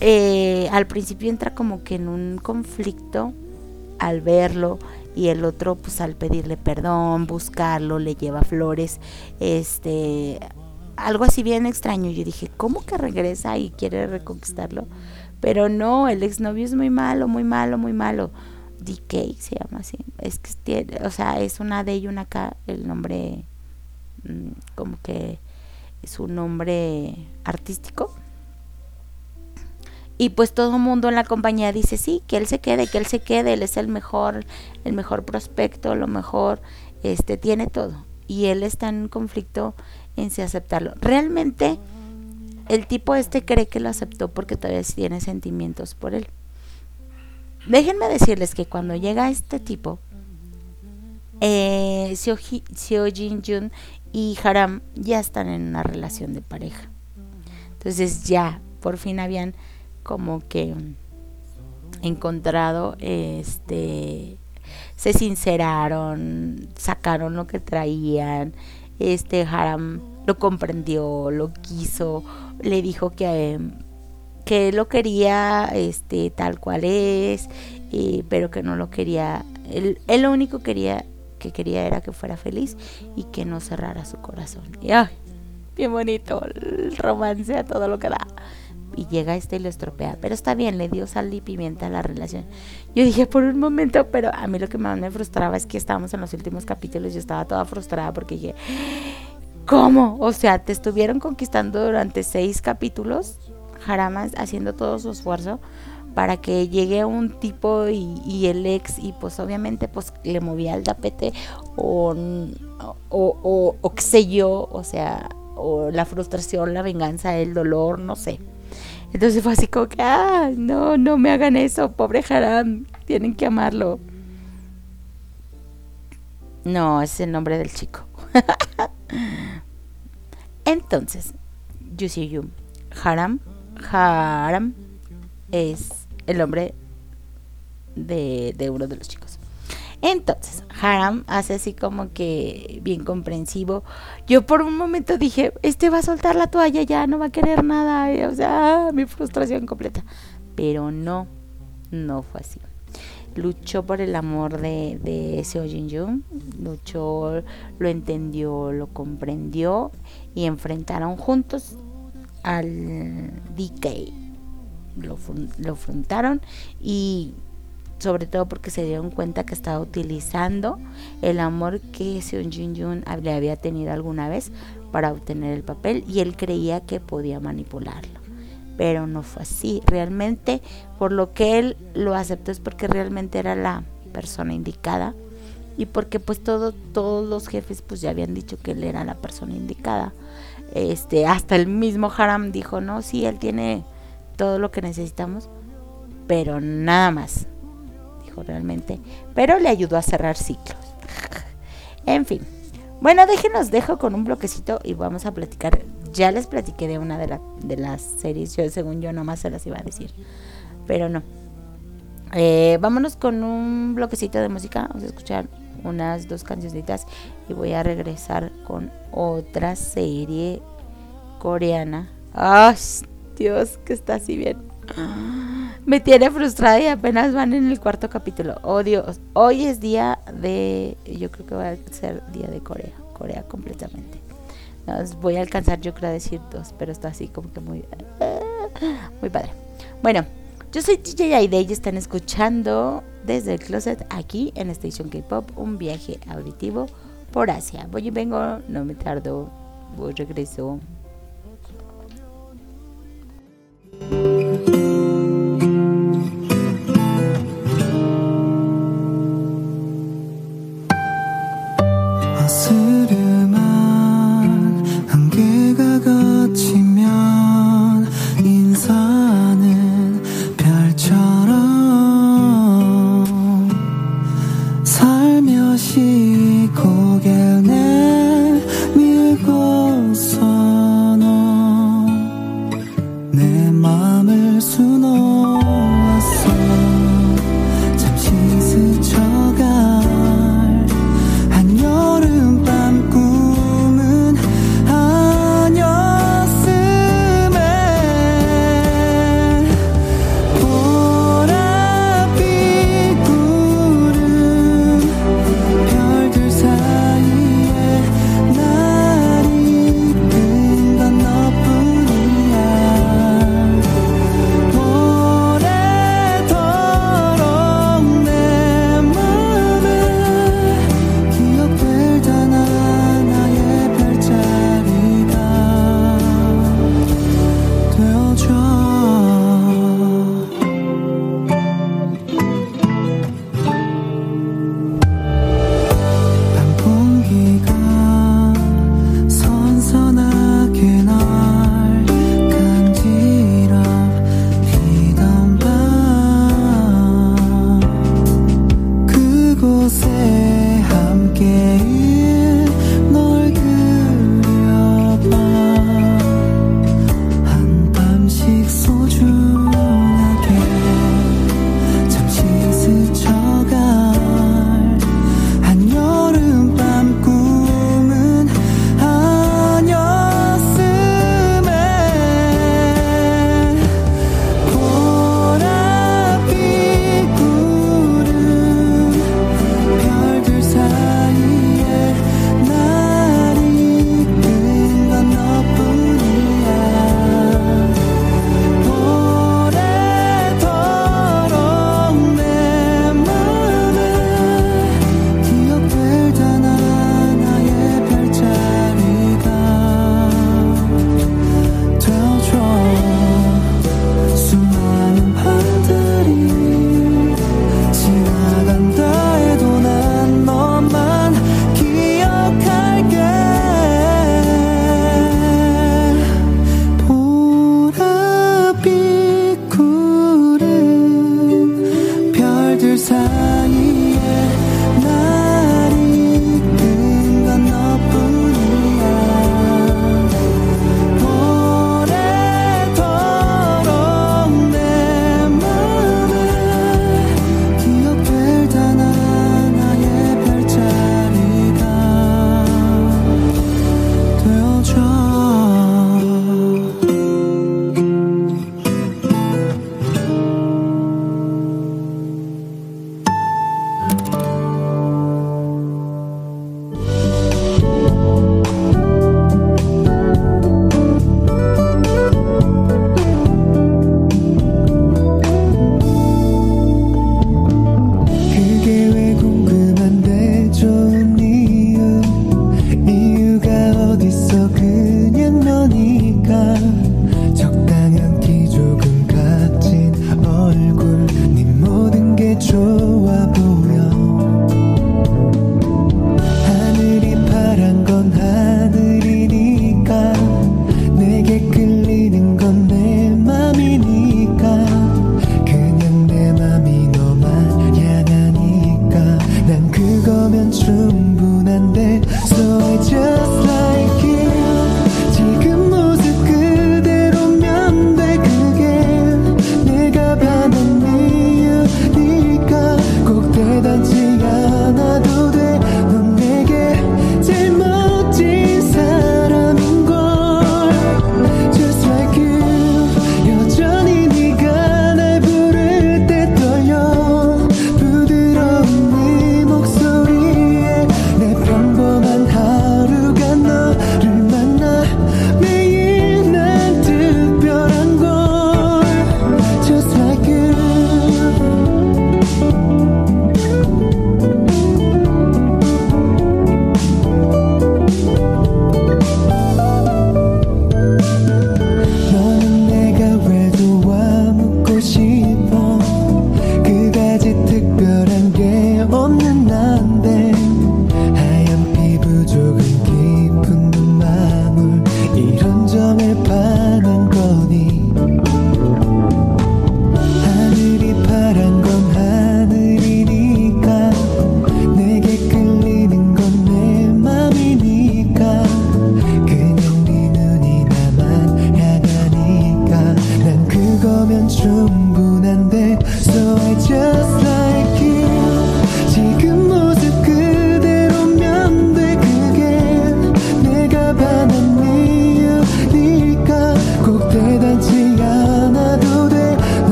eh, al principio entra como que en un conflicto al verlo y el otro pues al pedirle perdón, buscarlo, le lleva flores, este, algo así bien extraño. Yo dije, ¿cómo que regresa y quiere reconquistarlo? Pero no, el exnovio es muy malo, muy malo, muy malo. DK se llama así. Es que o sea, es una D y una K, el nombre mm, como que es un nombre artístico. Y pues todo el mundo en la compañía dice, sí, que él se quede, que él se quede, él es el mejor, el mejor prospecto, lo mejor, este, tiene todo. Y él está en conflicto en si aceptarlo. Realmente el tipo este cree que lo aceptó porque todavía tiene sentimientos por él. Déjenme decirles que cuando llega este tipo, eh, Seo Jin Jun y Haram ya están en una relación de pareja. Entonces ya, por fin habían como que encontrado, este, se sinceraron, sacaron lo que traían, este Haram lo comprendió, lo quiso, le dijo que, que lo quería este, tal cual es, pero que no lo quería, él, él, lo único quería, que quería era que fuera feliz y que no cerrara su corazón. Y ay, bien bonito, el romance a todo lo que da y llega este y lo estropea. Pero está bien, le dio sal y pimienta a la relación. Yo dije por un momento, pero a mí lo que más me frustraba es que estábamos en los últimos capítulos. Yo estaba toda frustrada porque dije, ¿cómo? O sea, te estuvieron conquistando durante seis capítulos, Jaramas haciendo todo su esfuerzo para que llegue un tipo y, el ex y pues obviamente pues le movía el tapete o, o, o qué sé yo, o sea, o la frustración, la venganza, el dolor, no sé. Entonces fue así como que, ah, no, no me hagan eso, pobre Haram, tienen que amarlo. No, es el nombre del chico. Entonces, Yusiyu, Haram, Haram es el nombre de, de uno de los chicos. Entonces, Haram hace así como que bien comprensivo. Yo por un momento dije, este va a soltar la toalla ya, no va a querer nada. o sea, mi frustración completa. Pero no, no fue así. Luchó por el amor de, de Seo Jin luchó, lo entendió, lo comprendió y enfrentaron juntos al DK. Lo, lo enfrentaron y sobre todo porque se dieron cuenta que estaba utilizando el amor que Seon Jin Jun le había tenido alguna vez para obtener el papel y él creía que podía manipularlo. Pero no fue así. Realmente, por lo que él lo aceptó es porque realmente era la persona indicada y porque pues todo, todos los jefes pues ya habían dicho que él era la persona indicada. Este, hasta el mismo Haram dijo, no, sí, él tiene todo lo que necesitamos, pero nada más realmente, pero le ayudó a cerrar ciclos. en fin. Bueno, déjenos, dejo con un bloquecito y vamos a platicar. Ya les platiqué de una de, de las series, yo según yo nomás se las iba a decir, pero no. Eh, vámonos con un bloquecito de música, vamos a escuchar unas dos cancioncitas y voy a regresar con otra serie coreana. ¡Ay, Dios, que está así bien! Me tiene frustrada y apenas van en el cuarto capítulo. Oh hoy es día de, yo creo que va a ser día de Corea, Corea completamente. voy a alcanzar yo creo a decir dos, pero está así como que muy, muy padre. Bueno, yo soy DJ Aide y están escuchando desde el closet aquí en Station K-Pop un viaje auditivo por Asia. Voy y vengo, no me tardo, voy regreso.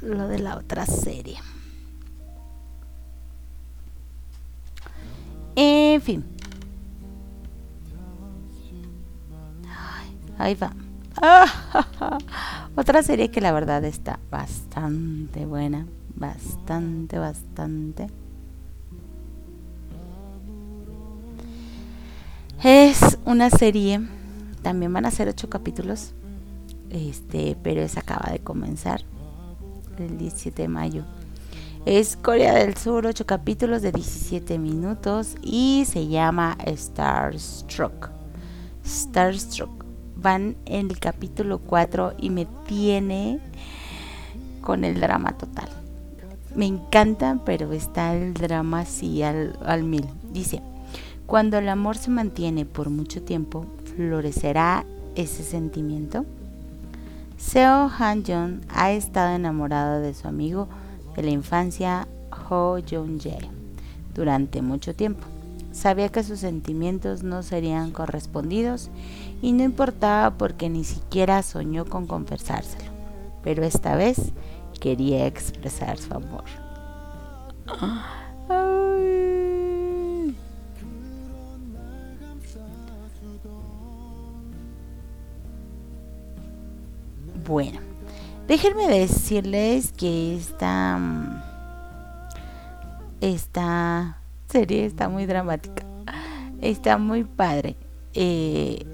Lo de la otra serie. En fin. Ahí va. Otra serie que la verdad está bastante buena. Bastante, bastante. Es una serie. También van a ser ocho capítulos. Este, pero es acaba de comenzar. El 17 de mayo. Es Corea del Sur, 8 capítulos de 17 minutos y se llama Starstruck. Starstruck. Van en el capítulo 4 y me tiene con el drama total. Me encanta, pero está el drama así al, al mil. Dice, cuando el amor se mantiene por mucho tiempo, ¿florecerá ese sentimiento? Seo Han-jung ha estado enamorado de su amigo de la infancia Ho Jung-jae durante mucho tiempo. Sabía que sus sentimientos no serían correspondidos y no importaba porque ni siquiera soñó con confesárselo. Pero esta vez quería expresar su amor. Bueno, déjenme decirles que esta, esta serie está muy dramática. Está muy padre. Eh,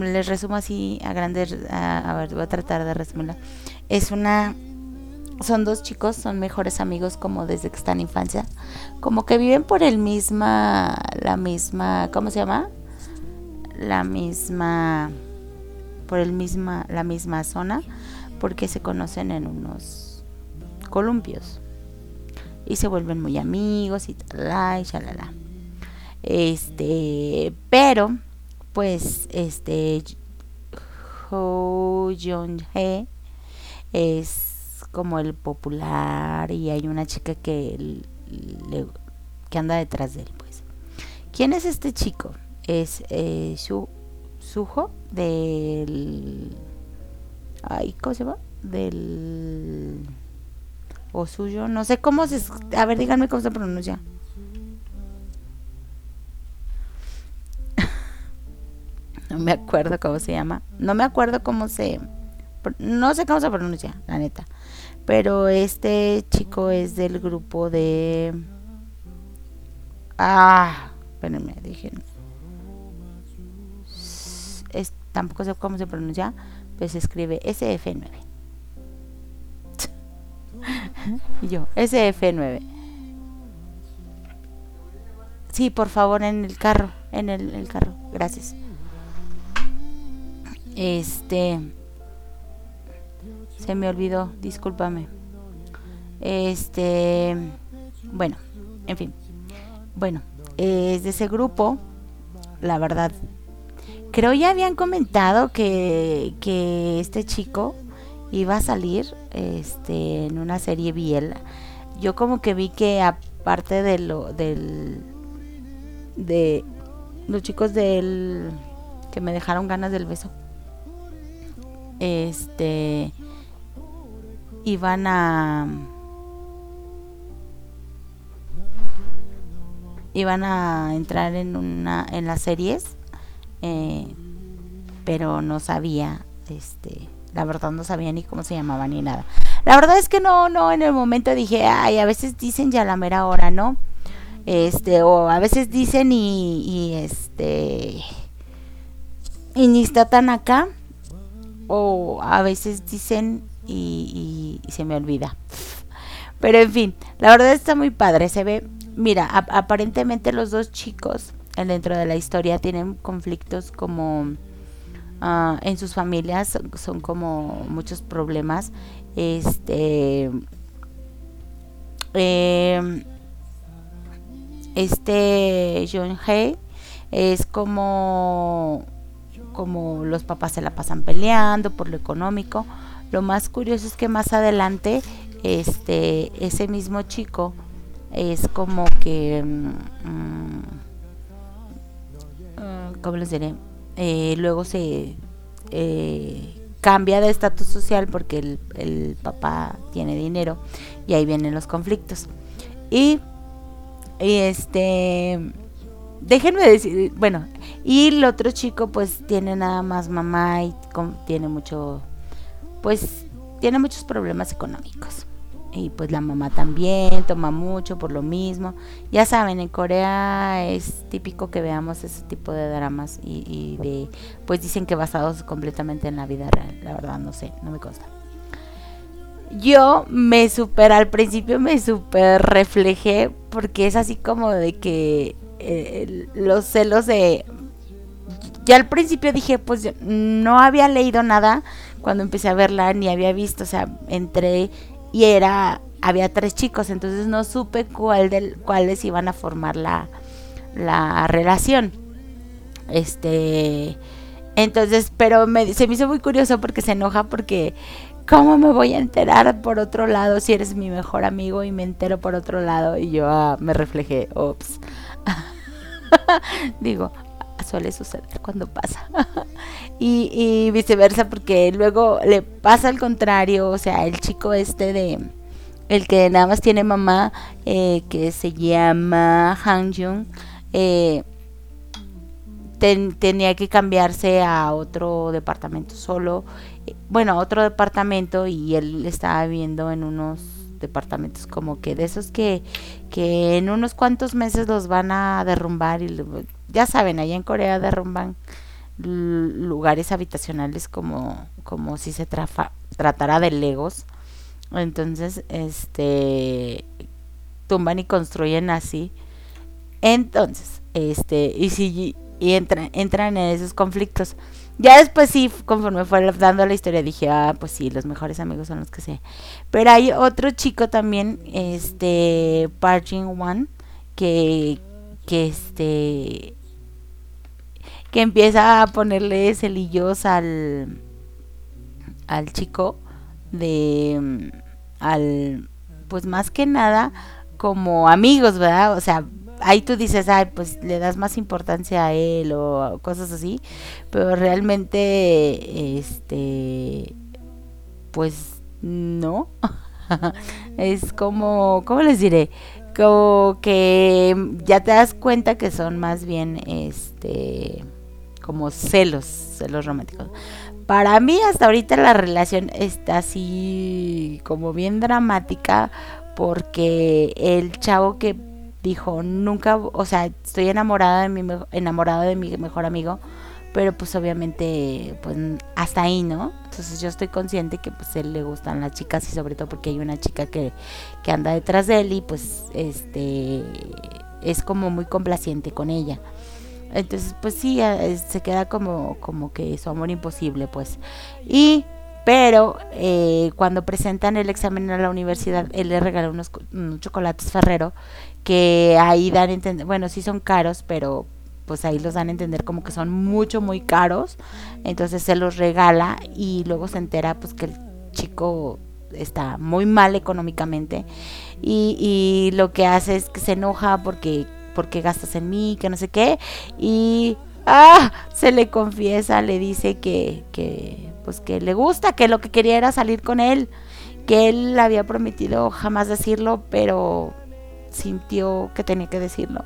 les resumo así a grandes. A, a, ver, voy a tratar de resumirla. Es una. Son dos chicos, son mejores amigos como desde que están en infancia. Como que viven por el misma. La misma. ¿Cómo se llama? La misma por el misma, la misma zona porque se conocen en unos columpios y se vuelven muy amigos y tal y shalala. Este, pero pues este Ho Jung He es como el popular y hay una chica que le, que anda detrás de él, pues. ¿Quién es este chico? Es eh, Shu Sujo del. Ay, ¿cómo se llama? Del. O suyo, no sé cómo se. A ver, díganme cómo se pronuncia. no me acuerdo cómo se llama. No me acuerdo cómo se. No sé cómo se pronuncia, la neta. Pero este chico es del grupo de. Ah, espérenme, dije tampoco sé cómo se pronuncia, pues se escribe SF9. y yo, SF9. Sí, por favor, en el carro, en el, el carro, gracias. Este, se me olvidó, discúlpame. Este, bueno, en fin. Bueno, es de ese grupo, la verdad, creo ya habían comentado que, que este chico iba a salir este en una serie Biel. Yo como que vi que aparte de lo del de los chicos del que me dejaron ganas del beso. Este iban a iban a entrar en una en las series eh, pero no sabía, este, la verdad no sabía ni cómo se llamaba ni nada. La verdad es que no, no, en el momento dije, ay, a veces dicen ya la mera hora, ¿no? Este, o a veces dicen y, este, y ni está tan acá, o a veces dicen y se me olvida. Pero en fin, la verdad está muy padre, se ve, mira, aparentemente los dos chicos dentro de la historia tienen conflictos como uh, en sus familias son, como muchos problemas este eh, este John Hay es como como los papás se la pasan peleando por lo económico. Lo más curioso es que más adelante este ese mismo chico es como que um, ¿cómo les diré? eh, luego se eh, cambia de estatus social porque el, papá tiene dinero y ahí vienen los conflictos. Y, este, déjenme decir, bueno, y el otro chico pues tiene nada más mamá y tiene mucho, pues tiene muchos problemas económicos. Y pues la mamá también toma mucho por lo mismo. Ya saben, en Corea es típico que veamos ese tipo de dramas y, de, pues dicen que basados completamente en la vida real. La verdad no sé, no me consta. Yo me super, al principio me super reflejé porque es así como de que eh, los celos de... Ya al principio dije, pues no había leído nada cuando empecé a verla, ni había visto, o sea, entré y era, había tres chicos, entonces no supe cuál del, cuáles iban a formar la, la relación. Este, entonces, pero me, se me hizo muy curioso porque se enoja porque ¿cómo me voy a enterar por otro lado si eres mi mejor amigo y me entero por otro lado? Y yo ah, me reflejé, ops. Digo, suele suceder cuando pasa. y, viceversa, porque luego le pasa al contrario, o sea, el chico este de... El que nada más tiene mamá, eh, que se llama Han Jung, eh, ten- tenía que cambiarse a otro departamento solo, eh, bueno, a otro departamento y él estaba viviendo en unos departamentos como que de esos que, que en unos cuantos meses los van a derrumbar y ya saben, allá en Corea derrumban lugares habitacionales como, como si se trafa- tratara de legos. Entonces, este tumban y construyen así. Entonces, este, y si y entran, entran en esos conflictos. Ya después sí, conforme fue dando la historia, dije, ah, pues sí, los mejores amigos son los que sé. Pero hay otro chico también, este, Park Jin Wan, que, que este, que empieza a ponerle celillos al, al chico de, al, pues más que nada, como amigos, ¿verdad? O sea, ahí tú dices, ay, pues le das más importancia a él o cosas así, pero realmente, este, pues no. es como, ¿cómo les diré? Como que ya te das cuenta que son más bien, este, como celos, celos románticos. Para mí hasta ahorita la relación está así como bien dramática porque el chavo que dijo nunca, o sea, estoy enamorada de mi enamorado de mi mejor amigo, pero pues obviamente pues hasta ahí, ¿no? Entonces yo estoy consciente que pues él le gustan las chicas y sobre todo porque hay una chica que, que anda detrás de él y pues este es como muy complaciente con ella. Entonces, pues sí, eh, se queda como, como que su amor imposible, pues. Y, pero, eh, cuando presentan el examen a la universidad, él le regaló unos, unos chocolates Ferrero, que ahí dan a entender, bueno, sí son caros, pero pues ahí los dan a entender como que son mucho, muy caros. Entonces se los regala y luego se entera pues que el chico está muy mal económicamente y, y lo que hace es que se enoja porque porque gastas en mí, que no sé qué y ah, se le confiesa, le dice que que pues que le gusta, que lo que quería era salir con él, que él había prometido jamás decirlo, pero sintió que tenía que decirlo.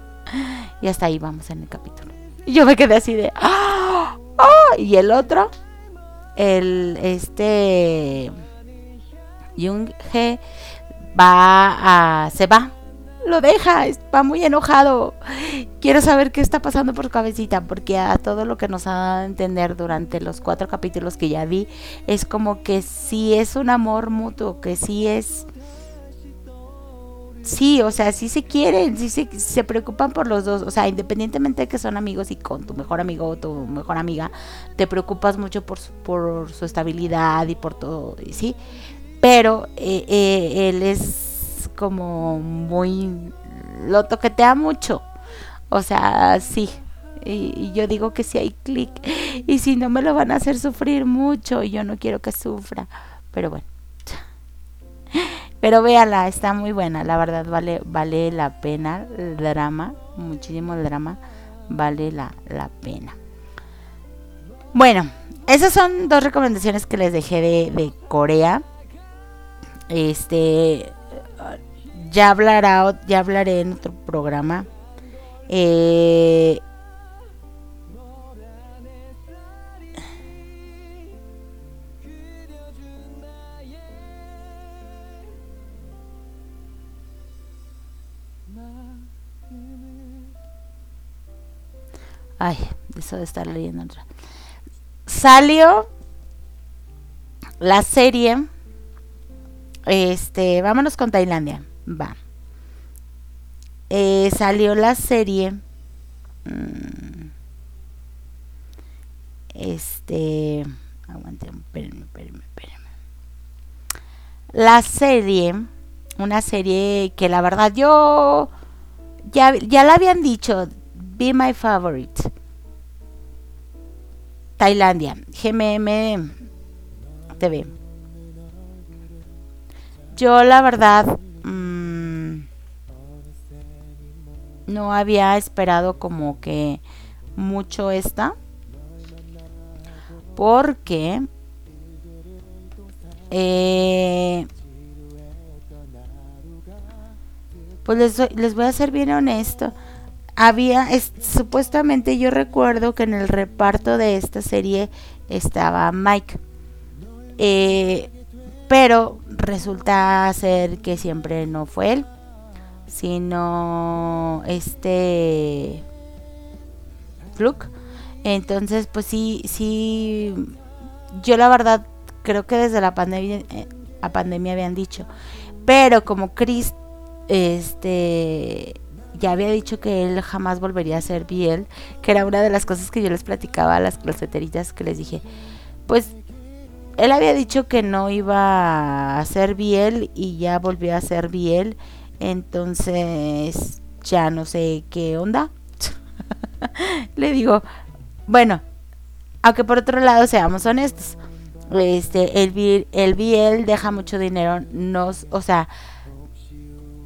Y hasta ahí vamos en el capítulo. Y yo me quedé así de ¡Ah! ¡Ah! y el otro el este Jung He va a se va lo deja va muy enojado. Quiero saber qué está pasando por su cabecita porque a todo lo que nos ha dado a entender durante los cuatro capítulos que ya vi es como que sí es un amor mutuo que sí es Sí, o sea, sí se quieren, sí se, se preocupan por los dos, o sea, independientemente de que son amigos y con tu mejor amigo o tu mejor amiga, te preocupas mucho por su, por su estabilidad y por todo, sí, pero eh, eh, él es como muy, lo toquetea mucho, o sea, sí, y, yo digo que sí hay clic, y si no me lo van a hacer sufrir mucho, y yo no quiero que sufra, pero bueno. Pero véala, está muy buena, la verdad vale, vale la pena el drama, muchísimo el drama, vale la, la pena. Bueno, esas son dos recomendaciones que les dejé de, de Corea. Este ya hablará, ya hablaré en otro programa. Eh, Ay, eso de estar leyendo otra. Salió la serie. Este, vámonos con Tailandia. Va. Eh, salió la serie. mm, Este. Aguante, espérenme, espérenme, espérenme. La serie. Una serie que la verdad yo. Ya, ya la habían dicho. Be my favorite. Tailandia. GMM TV. Yo la verdad mm, no había esperado como que mucho esta. Porque eh, pues les, les voy a ser bien honesto. Había, es- supuestamente yo recuerdo que en el reparto de esta serie estaba Mike. Eh, pero resulta ser que siempre no fue él, sino este Fluke. Entonces, pues sí, sí, yo la verdad creo que desde la pandemia, eh, pandemia habían dicho, pero como Chris, este, ya había dicho que él jamás volvería a ser Biel, que era una de las cosas que yo les platicaba a las closeteritas que les dije, pues él había dicho que no iba a ser Biel y ya volvió a ser Biel. Entonces ya no sé qué onda. Le digo, bueno, aunque por otro lado seamos honestos, este el el Biel deja mucho dinero, nos, o sea,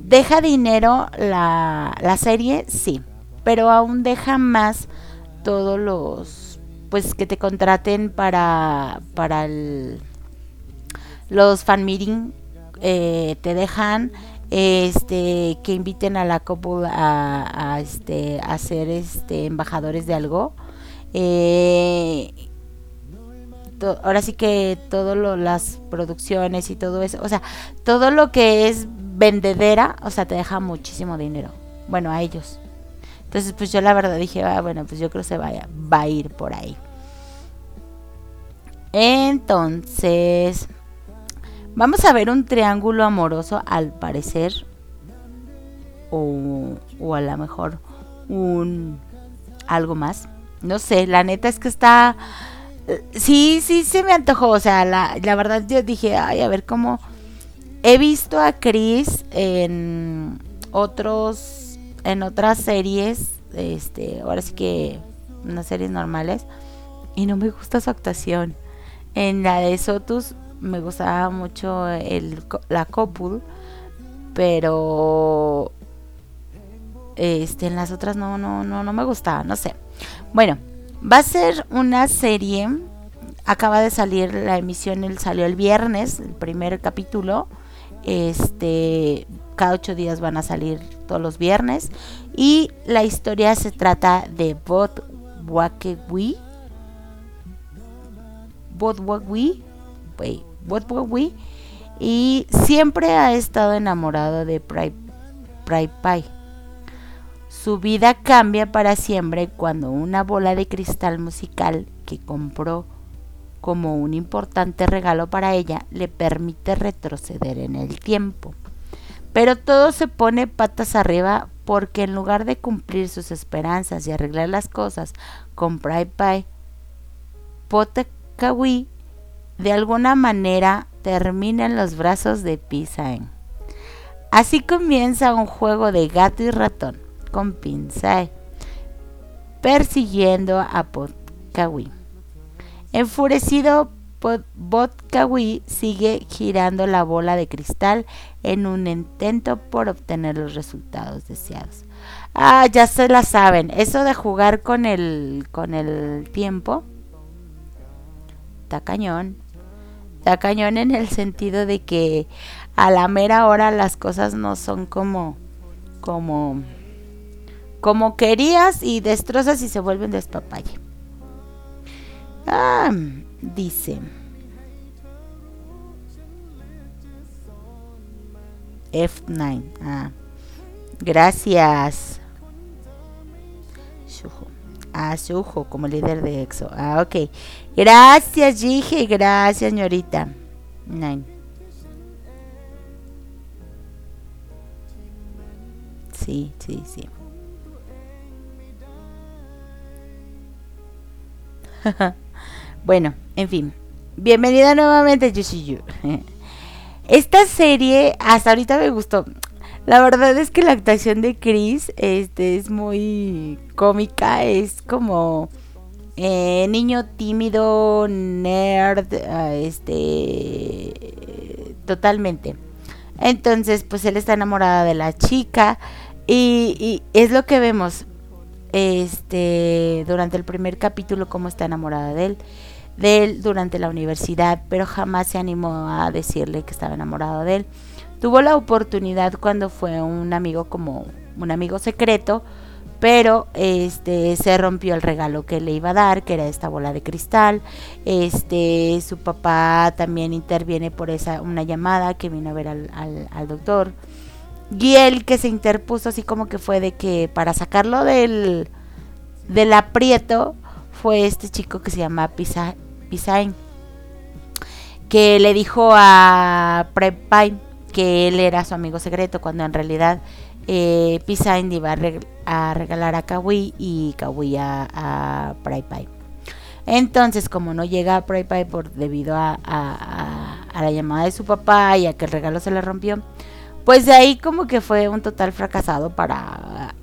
deja dinero la, la serie, sí, pero aún deja más todos los pues que te contraten para para el, los fan meeting eh, te dejan este que inviten a la couple a, este ser este embajadores de algo eh, ahora sí que todo lo, las producciones y todo eso o sea todo lo que es vendedera o sea te deja muchísimo dinero bueno a ellos entonces, pues yo la verdad dije, ah, bueno, pues yo creo que se vaya, va a ir por ahí. Entonces, vamos a ver un triángulo amoroso al parecer. O, o a lo mejor un algo más. No sé, la neta es que está... eh, Sí, sí, se me antojó. O sea, la, la verdad yo dije, ay, a ver cómo... He visto a Chris en otros, en otras series, este, ahora sí que unas series normales, y no me gusta su actuación. En la de Sotus me gustaba mucho el, la couple, pero este, en las otras no, no, no, no me gustaba, no sé. Bueno, va a ser una serie. Acaba de salir la emisión, el, salió el viernes, el primer capítulo. Este, cada ocho días van a salir todos los viernes. Y la historia se trata de Bot Wakewi. Bot Wakewi. Y siempre ha estado enamorado de Pride Pie. Su vida cambia para siempre cuando una bola de cristal musical que compró como un importante regalo para ella le permite retroceder en el tiempo. Pero todo se pone patas arriba porque en lugar de cumplir sus esperanzas y arreglar las cosas con Pride Pie, Potakawi de alguna manera termina en los brazos de Pisaen. Así comienza un juego de gato y ratón con Pinsai persiguiendo a Potkawi. Enfurecido, Pot- Potkawi sigue girando la bola de cristal en un intento por obtener los resultados deseados. Ah, ya se la saben. Eso de jugar con el con el tiempo está cañón. Está cañón en el sentido de que a la mera hora las cosas no son como como como querías y destrozas y se vuelven despapalle. Ah, dice F9. Ah, gracias. Ah, Shujo, como líder de EXO. Ah, ok. Gracias, Gigi. Gracias, señorita. Nine. Sí, sí, sí. bueno, en fin. Bienvenida nuevamente, Yushiyu. Esta serie hasta ahorita me gustó. La verdad es que la actuación de Chris este, es muy cómica, es como eh, niño tímido, nerd, ah, este, totalmente. Entonces, pues él está enamorado de la chica y, es lo que vemos, este, durante el primer capítulo cómo está enamorada de él de él durante la universidad, pero jamás se animó a decirle que estaba enamorado de él. Tuvo la oportunidad cuando fue un amigo como un amigo secreto, pero este se rompió el regalo que le iba a dar, que era esta bola de cristal. Este, su papá también interviene por esa una llamada que vino a ver al, al, doctor. Y él que se interpuso así como que fue de que para sacarlo del del aprieto fue este chico que se llama Pisa, Pisain, que le dijo a Prepine que él era su amigo secreto, cuando en realidad eh, Pisain iba a, reg a, regalar a Kawi y Kawi a, a Prepine. Entonces, como no llega a Prepine por debido a, la llamada de su papá y a que el regalo se le rompió, pues de ahí como que fue un total fracasado para...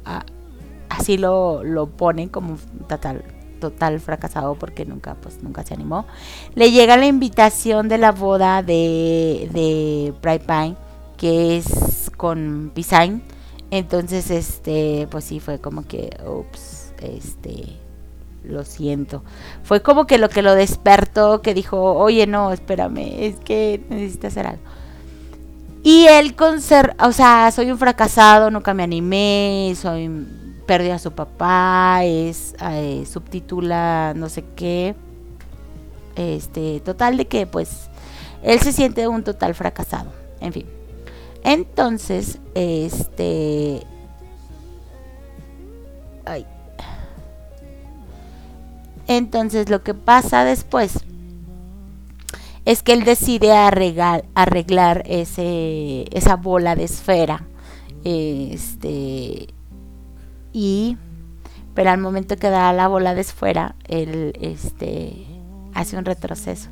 así lo, lo ponen como total total fracasado porque nunca pues nunca se animó. Le llega la invitación de la boda de de Pine que es con Pisain. Entonces este pues sí fue como que ups, este lo siento. Fue como que lo que lo despertó, que dijo, oye, no, espérame, es que necesitas hacer algo. Y él con ser, o sea, soy un fracasado, nunca me animé, soy perdió a su papá, es eh, subtitula no sé qué. Este, total de que pues él se siente un total fracasado. En fin. Entonces, este ay. Entonces lo que pasa después es que él decide arreglar, arreglar ese, esa bola de esfera. Este y pero al momento que da la bola de esfuera, él este hace un retroceso.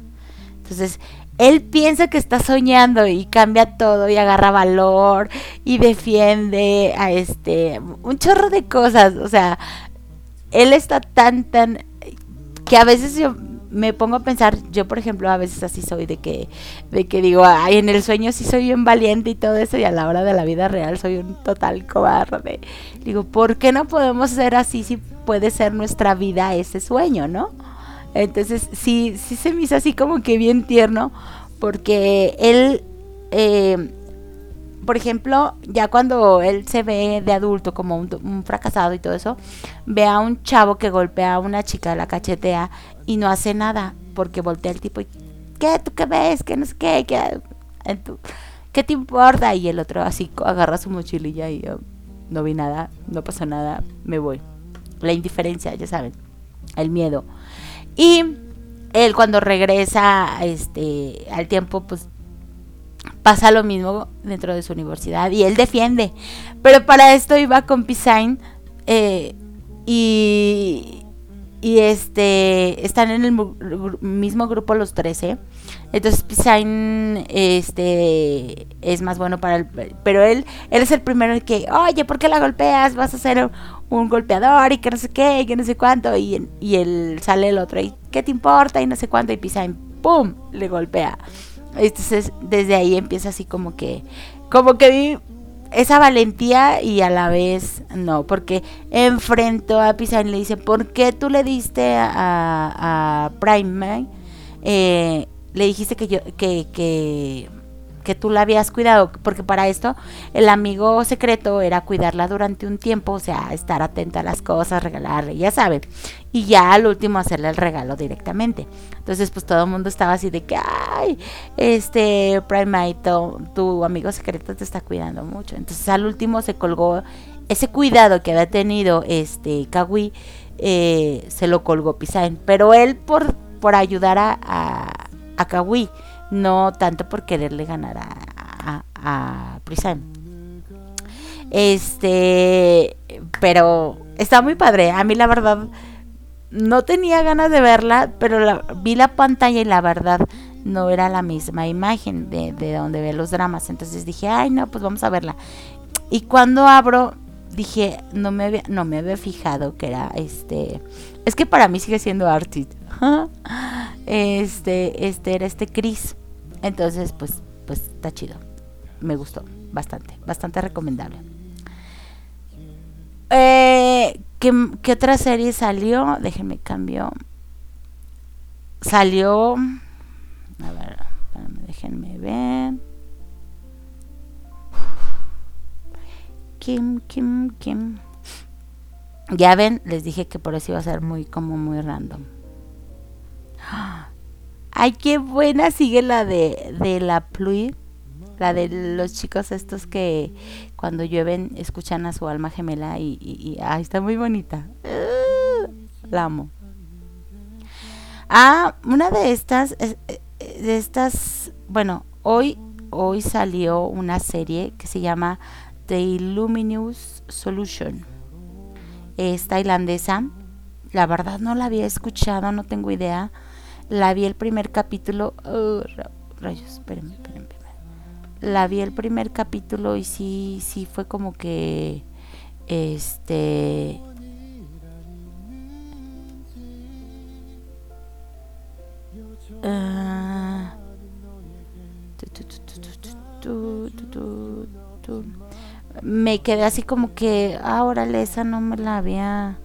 Entonces, él piensa que está soñando y cambia todo y agarra valor y defiende a este un chorro de cosas, o sea, él está tan tan que a veces yo me pongo a pensar, yo por ejemplo a veces así soy de que, de que digo, ay, en el sueño sí soy bien valiente y todo eso y a la hora de la vida real soy un total cobarde. Digo, ¿por qué no podemos ser así si puede ser nuestra vida ese sueño, no? Entonces sí, sí se me hizo así como que bien tierno porque él... Eh, por ejemplo, ya cuando él se ve de adulto como un, fracasado y todo eso, ve a un chavo que golpea a una chica, la cachetea y no hace nada porque voltea el tipo y ¿qué? ¿Tú qué ves? ¿Qué no sé qué? ¿Qué, ¿qué te importa? Y el otro así agarra su mochililla y yo no vi nada, no pasó nada, me voy. La indiferencia, ya saben, el miedo. Y él cuando regresa este al tiempo pues pasa lo mismo dentro de su universidad y él defiende. Pero para esto iba con Pisain eh, y, y este están en el mismo grupo los 13. Entonces Pisain este es más bueno para él, pero él él es el primero que, "Oye, ¿por qué la golpeas? Vas a ser un golpeador y que no sé qué, y que no sé cuánto." Y, y él sale el otro y, "¿Qué te importa?" y no sé cuánto y Pisain pum, le golpea. Entonces, desde ahí empieza así como que, como que esa valentía y a la vez no, porque enfrentó a Pisan y le dice, ¿por qué tú le diste a, a Prime eh, le dijiste que yo, que, que, que tú la habías cuidado, porque para esto el amigo secreto era cuidarla durante un tiempo, o sea, estar atenta a las cosas, regalarle, ya sabe. Y ya al último hacerle el regalo directamente. Entonces, pues todo el mundo estaba así de que, ay, este, Primate, tu amigo secreto te está cuidando mucho. Entonces al último se colgó ese cuidado que había tenido este Kawi, eh, se lo colgó Pisain. Pero él por, por ayudar a, a, a Kawi no tanto por quererle ganar a, a, Este, pero está muy padre. A mí la verdad no tenía ganas de verla, pero vi la pantalla y la verdad no era la misma imagen de, de donde ve los dramas. Entonces dije, ay no, pues vamos a verla. Y cuando abro, dije, no me había, no me había fijado que era este. Es que para mí sigue siendo Artit. este, este era este Chris. Entonces, pues, pues está chido. Me gustó bastante, bastante recomendable. Eh, ¿qué, otra serie salió? Déjenme cambio. Salió. A ver, déjenme ver. Kim, Kim, Kim. Ya ven, les dije que por eso iba a ser muy como muy random. ¡Ah! Ay, qué buena sigue la de, de la Pluie. La de los chicos estos que cuando llueven escuchan a su alma gemela y, ay, está muy bonita. la amo. Ah, una de estas, eh, de estas, bueno, hoy, hoy salió una serie que se llama The Illuminous Solution. Es tailandesa. La verdad no la había escuchado, no tengo idea la vi el primer capítulo. Uh, rayos, espérenme, espérenme, La vi el primer capítulo y sí, sí fue como que. Este. me quedé así como que, ahora esa no me la había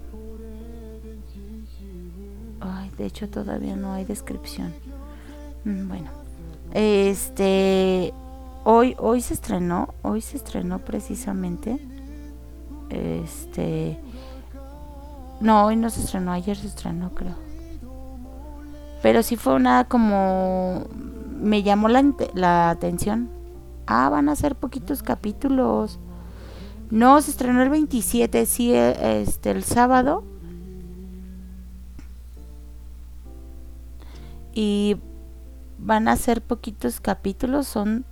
de hecho, todavía no hay descripción. Mm, bueno, este, hoy, hoy se estrenó, hoy se estrenó precisamente. Este, no, hoy no se estrenó, ayer se estrenó, creo. Pero sí fue una como, me llamó la, la atención. Ah, van a ser poquitos capítulos. No, se estrenó el 27, sí, este, el sábado y van a ser poquitos capítulos, son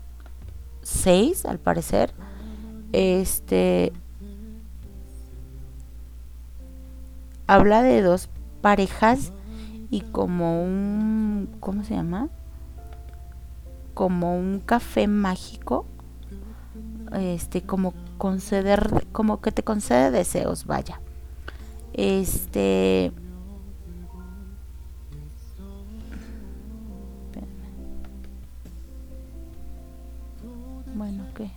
seis al parecer. Este habla de dos parejas y como un ¿cómo se llama? Como un café mágico. Este, como conceder, como que te concede deseos, vaya. Este Bueno, ¿qué?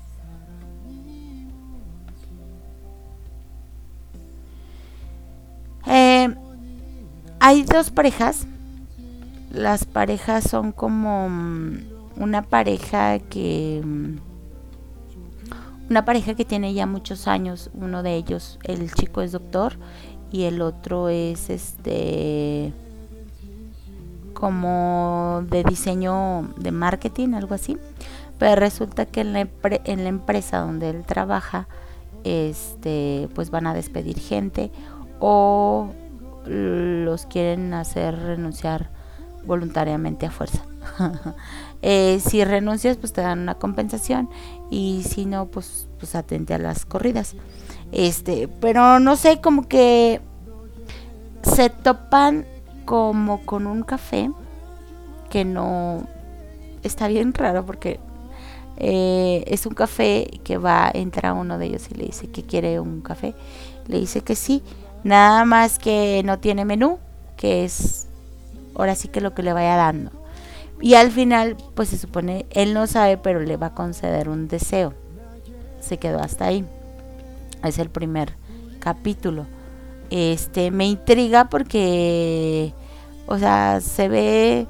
Eh, hay dos parejas. Las parejas son como mm, una pareja que mm, una pareja que tiene ya muchos años. Uno de ellos, el chico es doctor y el otro es este como de diseño de marketing, algo así. Pero resulta que en la, empresa donde él trabaja, este, pues van a despedir gente o los quieren hacer renunciar voluntariamente a fuerza. Eh, si renuncias, pues te dan una compensación y si no, pues, pues atente a las corridas. Este, pero no sé, como que se topan como con un café que no está bien raro porque eh, es un café que va, entra uno de ellos y le dice que quiere un café. Le dice que sí, nada más que no tiene menú, que es ahora sí que lo que le vaya dando. Y al final, pues se supone, él no sabe, pero le va a conceder un deseo. Se quedó hasta ahí. Es el primer capítulo. Este me intriga porque, o sea, se ve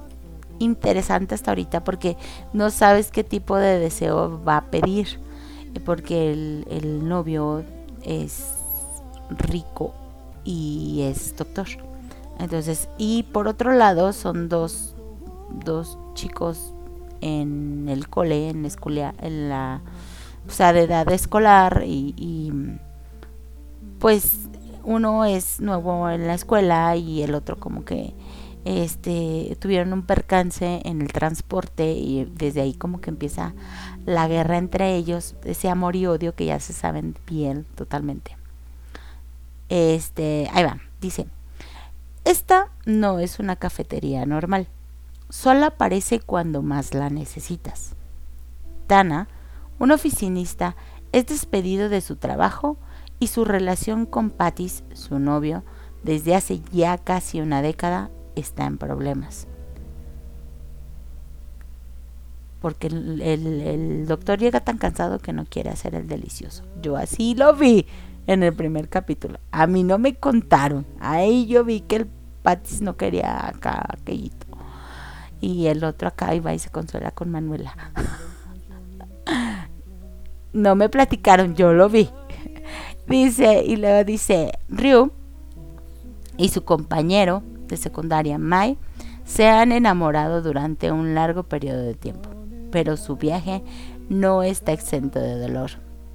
interesante hasta ahorita porque no sabes qué tipo de deseo va a pedir. eh, Porque el, el novio es rico y es doctor. Entonces, y por otro lado son dos, dos chicos en el cole, en la escuela, en la, o sea, de edad escolar y, y, pues uno es nuevo en la escuela y el otro como que este tuvieron un percance en el transporte y desde ahí como que empieza la guerra entre ellos, ese amor y odio que ya se saben bien totalmente. Este, ahí va, dice, esta no es una cafetería normal, solo aparece cuando más la necesitas. Tana, un oficinista, es despedido de su trabajo y su relación con Patis, su novio, desde hace ya casi una década, está en problemas. Porque el, doctor llega tan cansado que no quiere hacer el delicioso. Yo así lo vi en el primer capítulo. A mí no me contaron. Ahí yo vi que el Patis no quería acá aquellito. Y el otro acá iba y se consuela con Manuela. no me platicaron, yo lo vi. Dice, y luego dice, Ryu y su compañero secundaria, Mai, se han enamorado durante un largo periodo de tiempo, pero su viaje no está exento de dolor.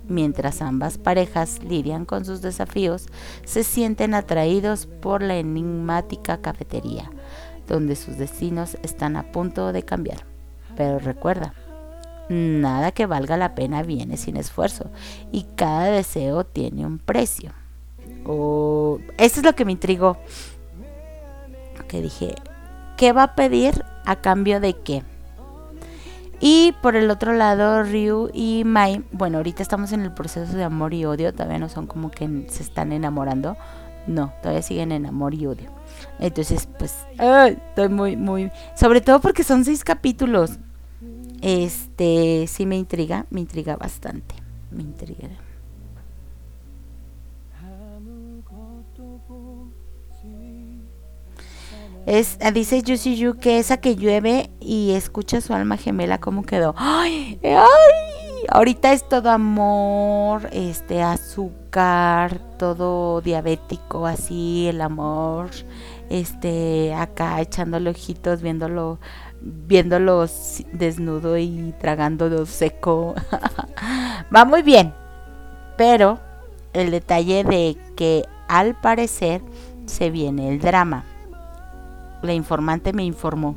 Mientras ambas parejas lidian con sus desafíos, se sienten atraídos por la enigmática cafetería, donde sus destinos están a punto de cambiar. Pero recuerda, nada que valga la pena viene sin esfuerzo y cada deseo tiene un precio. Oh, eso es lo que me intrigó. Que dije, ¿qué va a pedir a cambio de qué? Y por el otro lado, Ryu y Mai, bueno, ahorita estamos en el proceso de amor y odio, todavía no son como que se están enamorando, no, todavía siguen en amor y odio. Entonces, pues, estoy muy, muy, sobre todo porque son seis capítulos. Este, sí me intriga, me intriga bastante, me intriga. Es, ah, dice Yushi Yu que esa que llueve y escucha su alma gemela cómo quedó. ¡Ay! ¡Ay! Ahorita es todo amor, este azúcar, todo diabético, así, el amor, este, acá echándole ojitos, viéndolo, viéndolo desnudo y tragándolo seco. Va muy bien. Pero el detalle de que al parecer se viene el drama la informante me informó.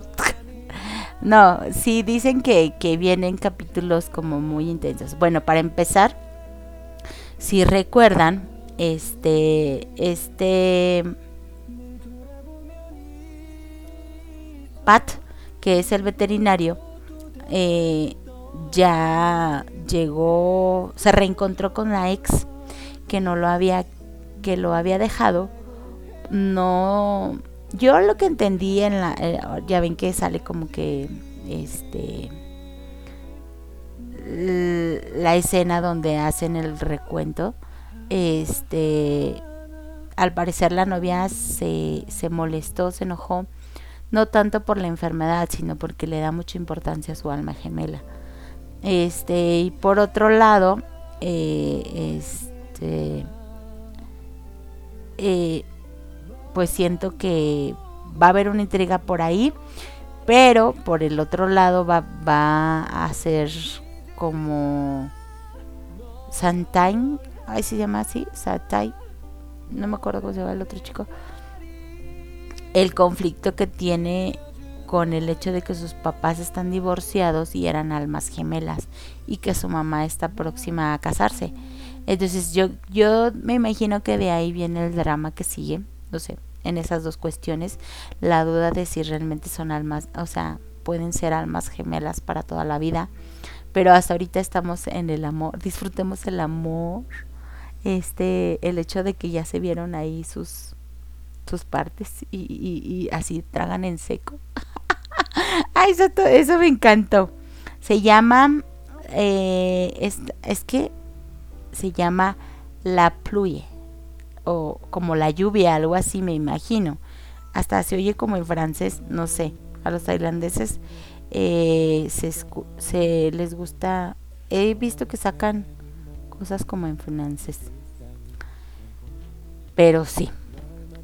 no, sí dicen que, que vienen capítulos como muy intensos. Bueno, para empezar, si recuerdan, este, este Pat, que es el veterinario, eh, ya llegó, se reencontró con la ex que no lo había, que lo había dejado. No, yo lo que entendí en la, eh, ya ven que sale como que, este, la escena donde hacen el recuento, este, al parecer la novia se, se molestó, se enojó, no tanto por la enfermedad, sino porque le da mucha importancia a su alma gemela. Este, y por otro lado, eh, este, eh, pues siento que va a haber una intriga por ahí, pero por el otro lado va, va a ser como Santain, ahí se llama así, Santai, no me acuerdo cómo se llama el otro chico, el conflicto que tiene con el hecho de que sus papás están divorciados y eran almas gemelas y que su mamá está próxima a casarse. Entonces yo, yo me imagino que de ahí viene el drama que sigue, sé, en esas dos cuestiones, la duda de si realmente son almas, o sea, pueden ser almas gemelas para toda la vida, pero hasta ahorita estamos en el amor, disfrutemos el amor, este, el hecho de que ya se vieron ahí sus, sus partes y, así tragan en seco. Ay, eso, eso me encantó. Se llama, eh, es, es que se llama La Pluie, o como la lluvia, algo así me imagino. Hasta se oye como en francés, no sé. a los tailandeses eh, se, les gusta. He visto que sacan cosas como en francés. Pero sí.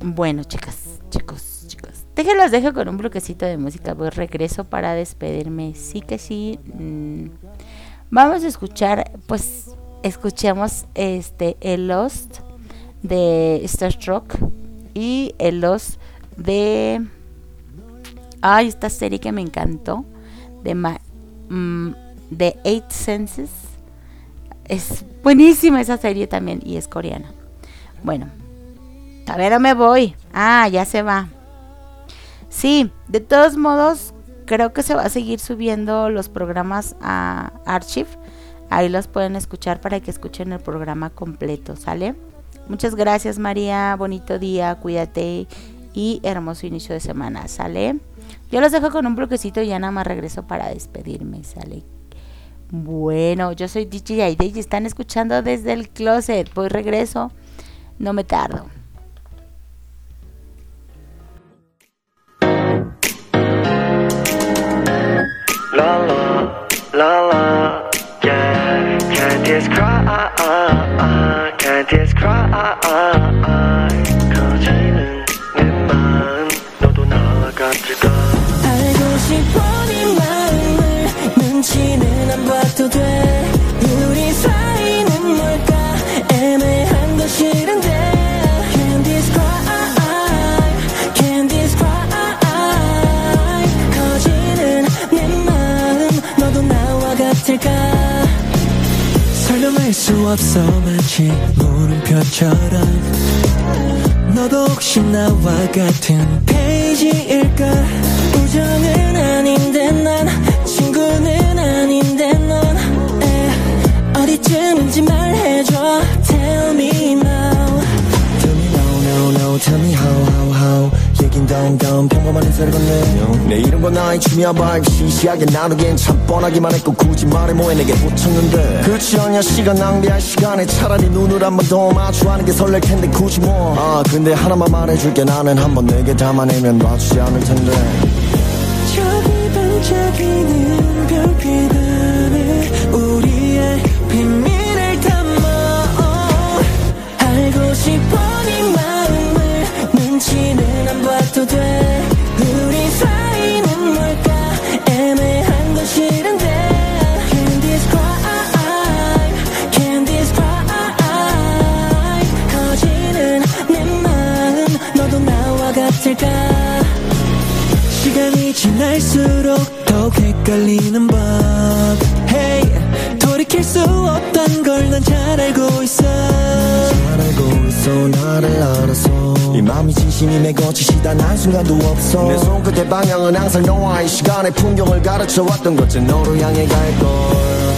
Bueno, chicas, chicos, chicos. Déjenlos dejo con un bloquecito de música. Voy regreso para despedirme. Sí que sí. mm. Vamos a escuchar, pues, escuchemos este el Lost de Starstruck y el Lost de ay esta serie que me encantó de mm, de Eight Senses. Es buenísima esa serie también y es coreana. Bueno a ver no me voy. Ah ya se va. Sí de todos modos creo que se va a seguir subiendo los programas a Archive. Ahí los pueden escuchar para que escuchen el programa completo sale Muchas gracias María, bonito día, cuídate y hermoso inicio de semana, ¿sale? Yo los dejo con un bloquecito y ya nada más regreso para despedirme, ¿sale? Bueno, yo soy DJ Aide y están escuchando desde el closet. Voy regreso, no me tardo. La la, la la, yeah. Can't describe. 거지는 내 마음 너도 나와 같을까? 알고 싶어 네 마음을 눈치는 수 없어 마치 물음표처럼. 너도 혹시 나와 같은 페이지일까? 우정은 아닌데 난 친구는 아닌데 넌 에, 어디쯤인지 말해줘. Tell me now. Tell me no no no Tell me how how how 덤덤 평범한 인사를 건네. 내 이름과 나이 취미와 바이브 시시하게 나누기엔 참 뻔하기만 했고 굳이 말해 뭐해 내게 붙였는데. 그렇지 않냐 시간 낭비할 시간에 차라리 눈을 한 번 더 마주하는 게 설렐 텐데 굳이 뭐 아 근데 하나만 말해줄게. 나는 한 번 내게 담아내면 놔주지 않을 텐데 진심임에 거치시다. 난 순간도 없어. 내 손끝의 방향은 항상 너와의 시간의 풍경을 가르쳐왔던 것은 너로 향해 갈걸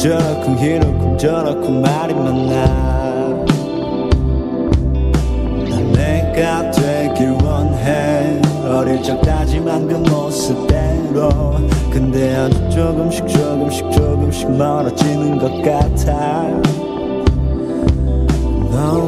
저러쿵 이러쿵 저러쿵 말이 많아 난 내가 되길 원해. 어릴 적 다짐한 그 모습대로. 근데 아주 조금씩 조금씩 조금씩 멀어지는 것 같아. 너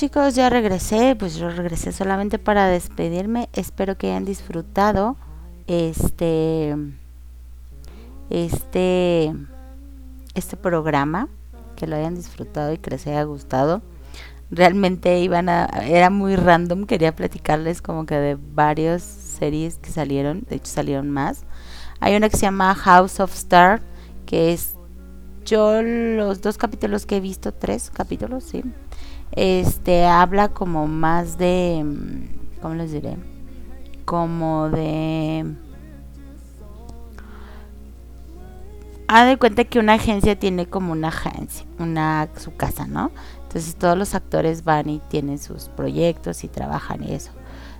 chicos, ya regresé, pues yo regresé solamente para despedirme. Espero que hayan disfrutado este este este programa, que lo hayan disfrutado y que les haya gustado. Realmente iban a era muy random, quería platicarles como que de varias series que salieron, de hecho salieron más. Hay una que se llama House of Star, que es yo los dos capítulos que he visto, tres capítulos, sí este habla como más de mm, cómo les diré como de ha de cuenta que una agencia tiene como una agencia una su casa no entonces todos los actores van y tienen sus proyectos y trabajan y eso.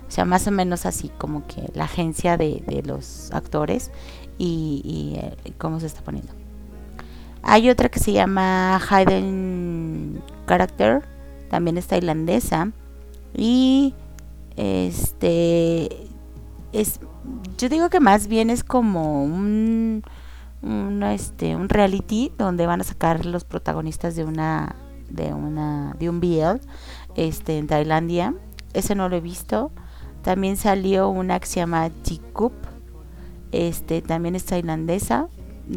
O sea más o menos así como que la agencia de, de los actores y, eh, cómo se está poniendo hay otra que se llama Hidden Character también es tailandesa y este es, yo digo que más bien es como un, un, este, un reality donde van a sacar los protagonistas de una, de una, de un BL, este, en Tailandia. Ese no lo he visto. También salió una que se llama Chikup, este, también es tailandesa,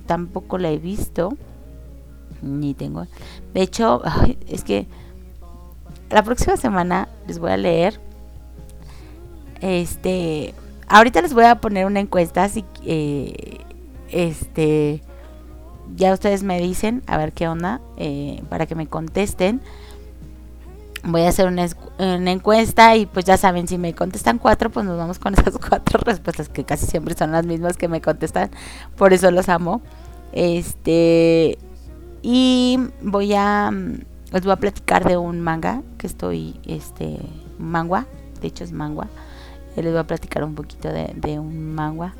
tampoco la he visto, ni tengo. De hecho, es que la próxima semana les voy a leer, este, ahorita les voy a poner una encuesta, así eh, este, ya ustedes me dicen, a ver qué onda, eh, para que me contesten voy a hacer una, una, encuesta y pues ya saben, si me contestan cuatro, pues nos vamos con esas cuatro respuestas que casi siempre son las mismas que me contestan, por eso los amo. Este y voy a les voy a platicar de un manga que estoy este manga, de hecho es manga. Les voy a platicar un poquito de, un manga.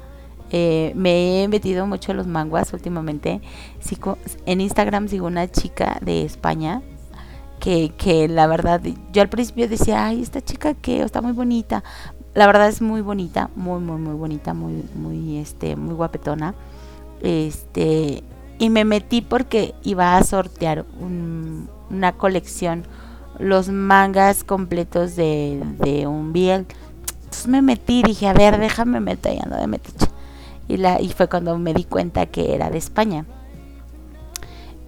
Eh, me he metido mucho en los manguas últimamente. Sigo, en Instagram sigo una chica de España que, que la verdad, yo al principio decía, ay, esta chica que está muy bonita. La verdad es muy bonita, muy, muy, muy bonita, muy, muy, este, muy guapetona. Este, y me metí porque iba a sortear un, una colección, los mangas completos de, de un Biel. Entonces me metí, dije, a ver, déjame meter, ando de metiche. Y, la, y fue cuando me di cuenta que era de España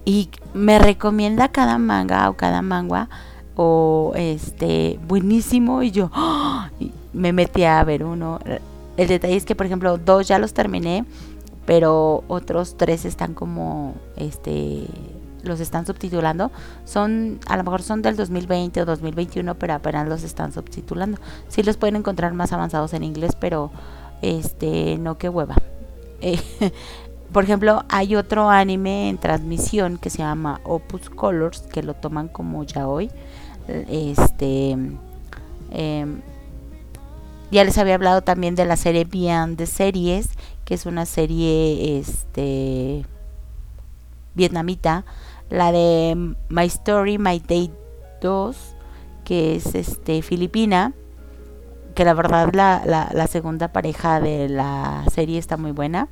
y me recomienda cada manga o cada manga o este buenísimo y yo y me metí a ver uno el detalle es que por ejemplo dos ya los terminé pero otros tres están como este los están subtitulando son a lo mejor son del 2020 o 2021 pero apenas los están subtitulando sí los pueden encontrar más avanzados en inglés pero este no que hueva eh, por ejemplo, hay otro anime en transmisión que se llama Opus Colors, que lo toman como ya hoy. Este. Eh, ya les había hablado también de la serie Beyond the Series, que es una serie este vietnamita. La de My Story, My Day 2, que es este filipina. Que la verdad la, la, segunda pareja de la serie está muy buena.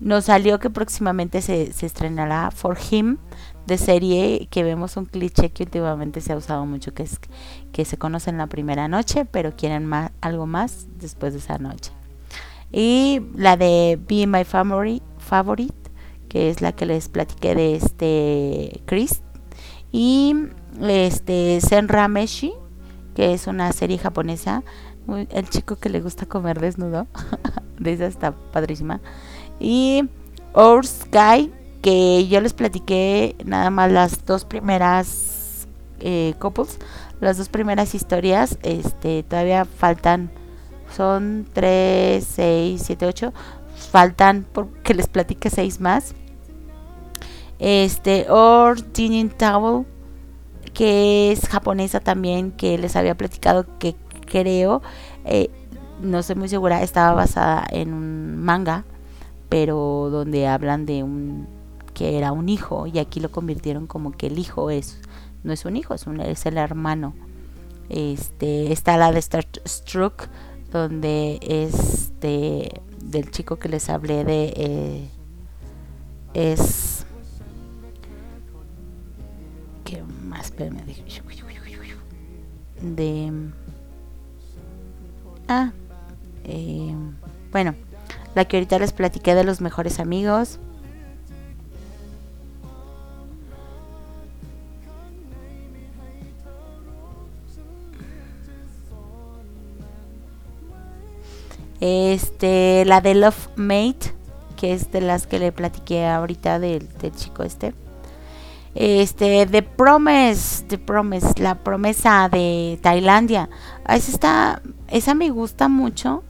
Nos salió que próximamente se, se estrenará For Him de serie que vemos un cliché que últimamente se ha usado mucho que es que se conocen la primera noche pero quieren más, algo más después de esa noche y la de Be My favorite que es la que les platiqué de este Chris. Y este Senra Meshi que es una serie japonesa. El chico que le gusta comer desnudo de esa está padrísima. Y Our Sky, que yo les platiqué nada más las dos primeras eh, couples, las dos primeras historias, este, todavía faltan, son 3, 6, 7, 8, faltan porque les platique seis más. Este, Or Tinin Towel, que es japonesa también, que les había platicado que creo, eh, no estoy muy segura, estaba basada en un manga pero donde hablan de un que era un hijo y aquí lo convirtieron como que el hijo es no es un hijo, es, un, es el hermano. Este está la de Star Struck donde este del chico que les hablé de eh, es de de ah eh, bueno la que ahorita les platiqué de los mejores amigos. Este, la de Love Mate, que es de las que le platiqué ahorita del, del chico este. Este, The Promise, The Promise, la promesa de Tailandia. Esa está, esa me gusta mucho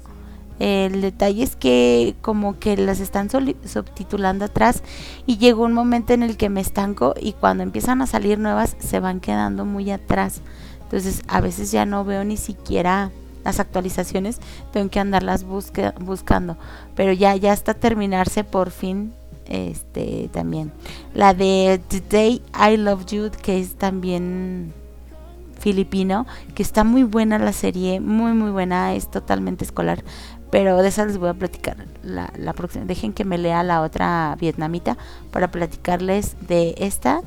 el detalle es que como que las están subtitulando atrás y llegó un momento en el que me estanco y cuando empiezan a salir nuevas se van quedando muy atrás. Entonces a veces ya no veo ni siquiera las actualizaciones, tengo que andarlas buscando. Pero ya, ya hasta terminarse por fin este también. La de The Day I Love You, que es también filipino, que está muy buena la serie, muy muy buena, es totalmente escolar, pero de esas les voy a platicar la, la próxima. Dejen que me lea la otra vietnamita para platicarles de esta,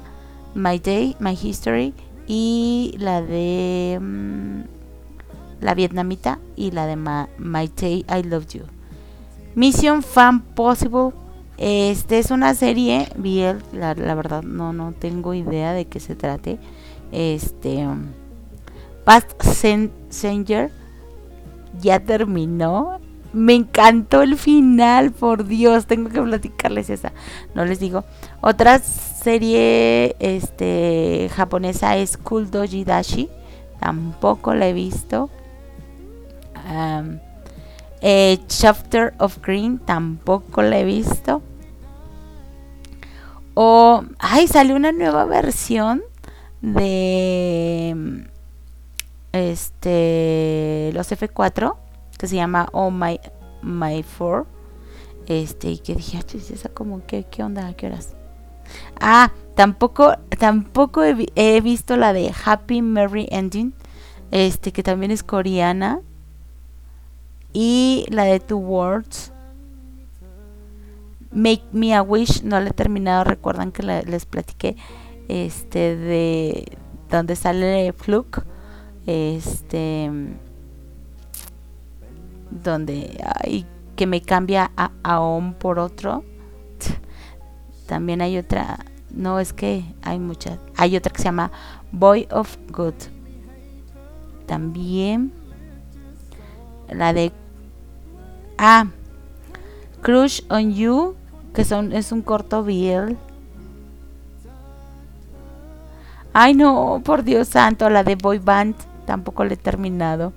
My Day, My History y la de mm, la vietnamita y la de My Day, I Love You. Mission Fan Possible. Este es una serie, bien, la, verdad no, no tengo idea de qué se trate. Este Past Stranger ya terminó. Me encantó el final, por Dios, tengo que platicarles esa. No les digo. Otra serie este japonesa es Cool Doji Dashi. Tampoco la he visto. Eh, Chapter of Green tampoco la he visto. O, ay, salió una nueva versión de este los F4 que se llama Oh My My 4. Este, y que dije, "Ah, esa como que qué onda, ¿a qué horas? Ah, tampoco tampoco he, he visto la de Happy Merry Ending, este que también es coreana y la de Two Words. Make Me a Wish no la he terminado, recuerdan que la- les platiqué este de donde sale Fluke, este donde ay, que me cambia a Aon por otro. También hay otra, no es que hay muchas, hay otra que se llama Boy of Good. También la de Ah, Crush on You, que son es un corto biel. Ay, no, por Dios santo, la de Boy Band tampoco la he terminado.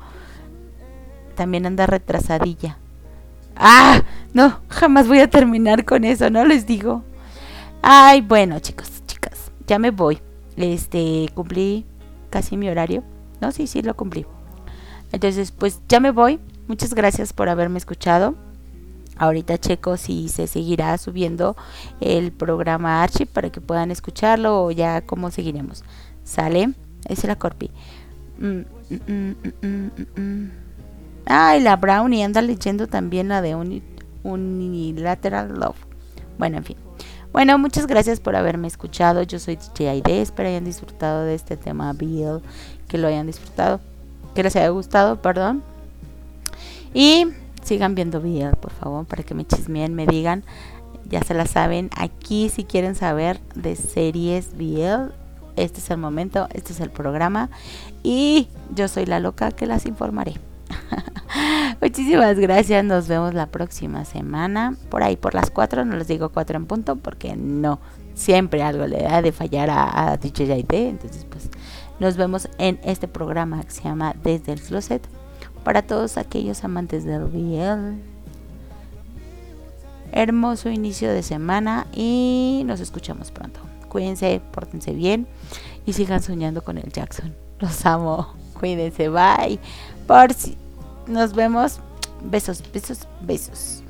También anda retrasadilla. Ah, no, jamás voy a terminar con eso, no les digo. Ay, bueno, chicos, chicas, ya me voy. Este, cumplí casi mi horario. No, sí, sí, lo cumplí. Entonces, pues ya me voy. Muchas gracias por haberme escuchado. Ahorita checo si se seguirá subiendo el programa Archie para que puedan escucharlo o ya cómo seguiremos. ¿Sale? Es la Corpi. Mm, mm, mm, mm, mm, mm. La Brownie anda leyendo también la de Uni- Unilateral Love. Bueno, en fin. Bueno, muchas gracias por haberme escuchado. Yo soy DJ Aide. Espero hayan disfrutado de este tema Bill. Que lo hayan disfrutado. Que les haya gustado, perdón. Y sigan viendo Bill, por favor, para que me chismeen, me digan. Ya se la saben. Aquí, si quieren saber de series Bill, este es el momento, este es el programa. Y yo soy la loca que las informaré. Muchísimas gracias. Nos vemos la próxima semana. Por ahí, por las 4. No les digo 4 en punto porque no. Siempre algo le da de fallar a, a DJ. Entonces, pues nos vemos en este programa que se llama Desde el Closet. Para todos aquellos amantes del BL. Hermoso inicio de semana y nos escuchamos pronto. Cuídense, pórtense bien y sigan soñando con el Jackson. Los amo. Cuídense, bye. Por si nos vemos. Besos, besos, besos.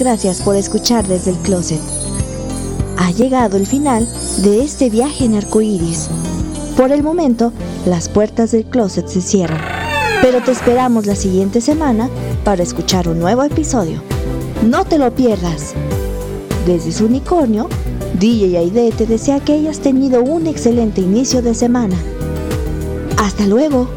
gracias por escuchar desde el closet. Ha llegado el final de este viaje en arcoíris. Por el momento, las puertas del closet se cierran, pero te esperamos la siguiente semana para escuchar un nuevo episodio. No te lo pierdas. Desde su unicornio, DJ Aide te desea que hayas tenido un excelente inicio de semana. Hasta luego.